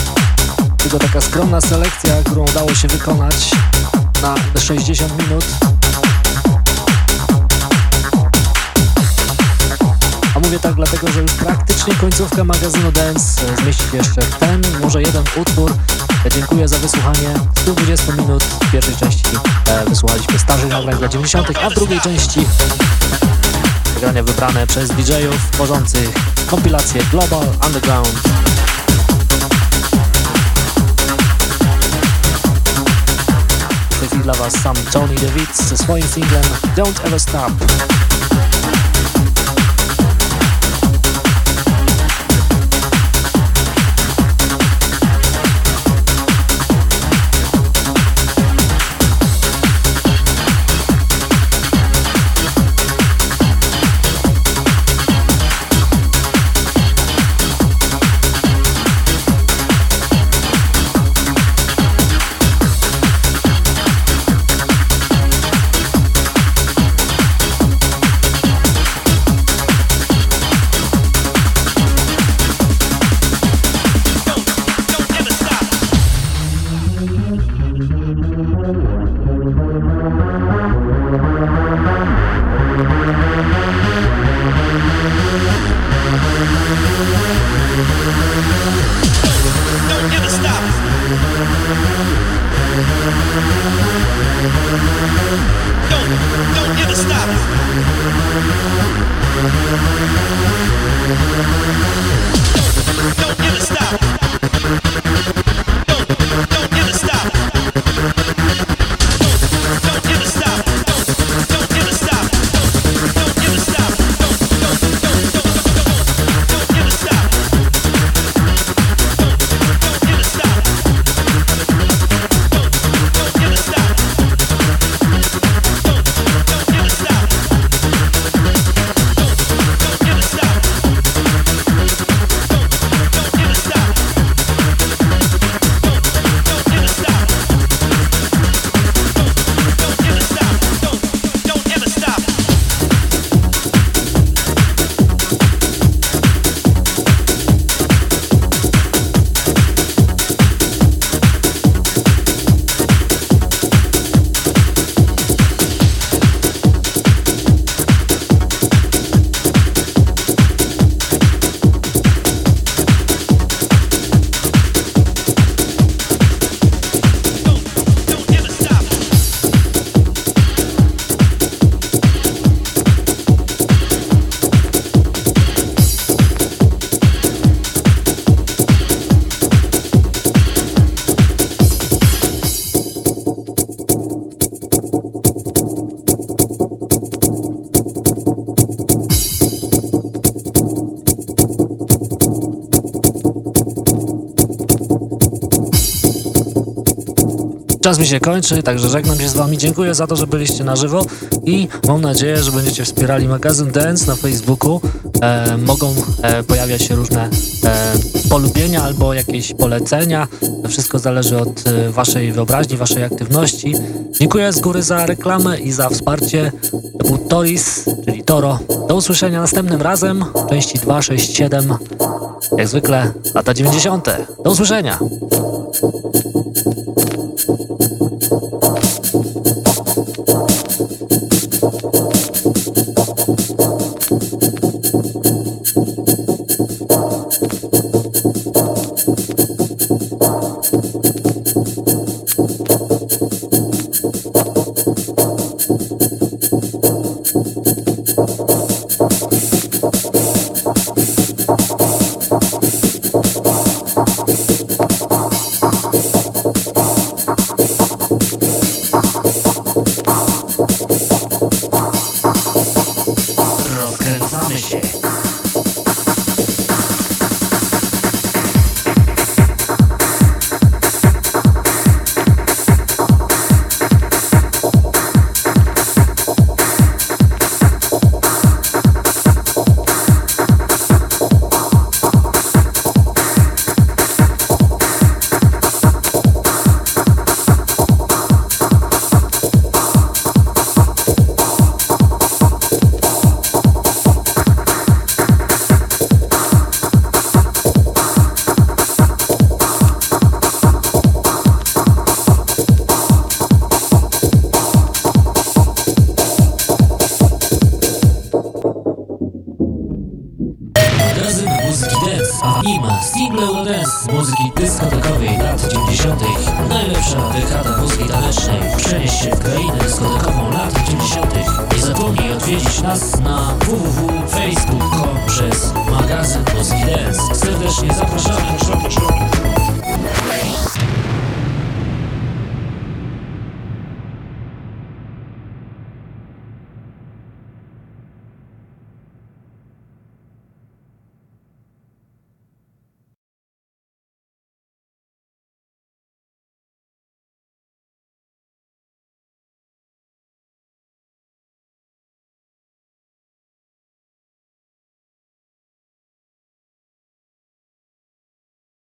Tylko taka skromna selekcja, którą udało się wykonać na 60 minut. A mówię tak dlatego, że już praktycznie końcówka magazynu Dance zmieści jeszcze ten, może jeden utwór. E, Dziękuję za wysłuchanie 120 minut w pierwszej części. E, wysłuchaliśmy starych nagrań dla 90., a w drugiej części nagrania wybrane przez DJ-ów tworzących kompilację Global Underground. W tej chwili dla Was sam Tony DeWitt ze swoim singlem Don't Ever Stop. Czas mi się kończy, także żegnam się z Wami. Dziękuję za to, że byliście na żywo i mam nadzieję, że będziecie wspierali magazyn Dance na Facebooku. E, mogą e, pojawiać się różne e, polubienia albo jakieś polecenia. Wszystko zależy od e, Waszej wyobraźni, Waszej aktywności. Dziękuję z góry za reklamę i za wsparcie. To był Toris, czyli Toro. Do usłyszenia następnym razem części 267. Jak zwykle lata 90. Do usłyszenia.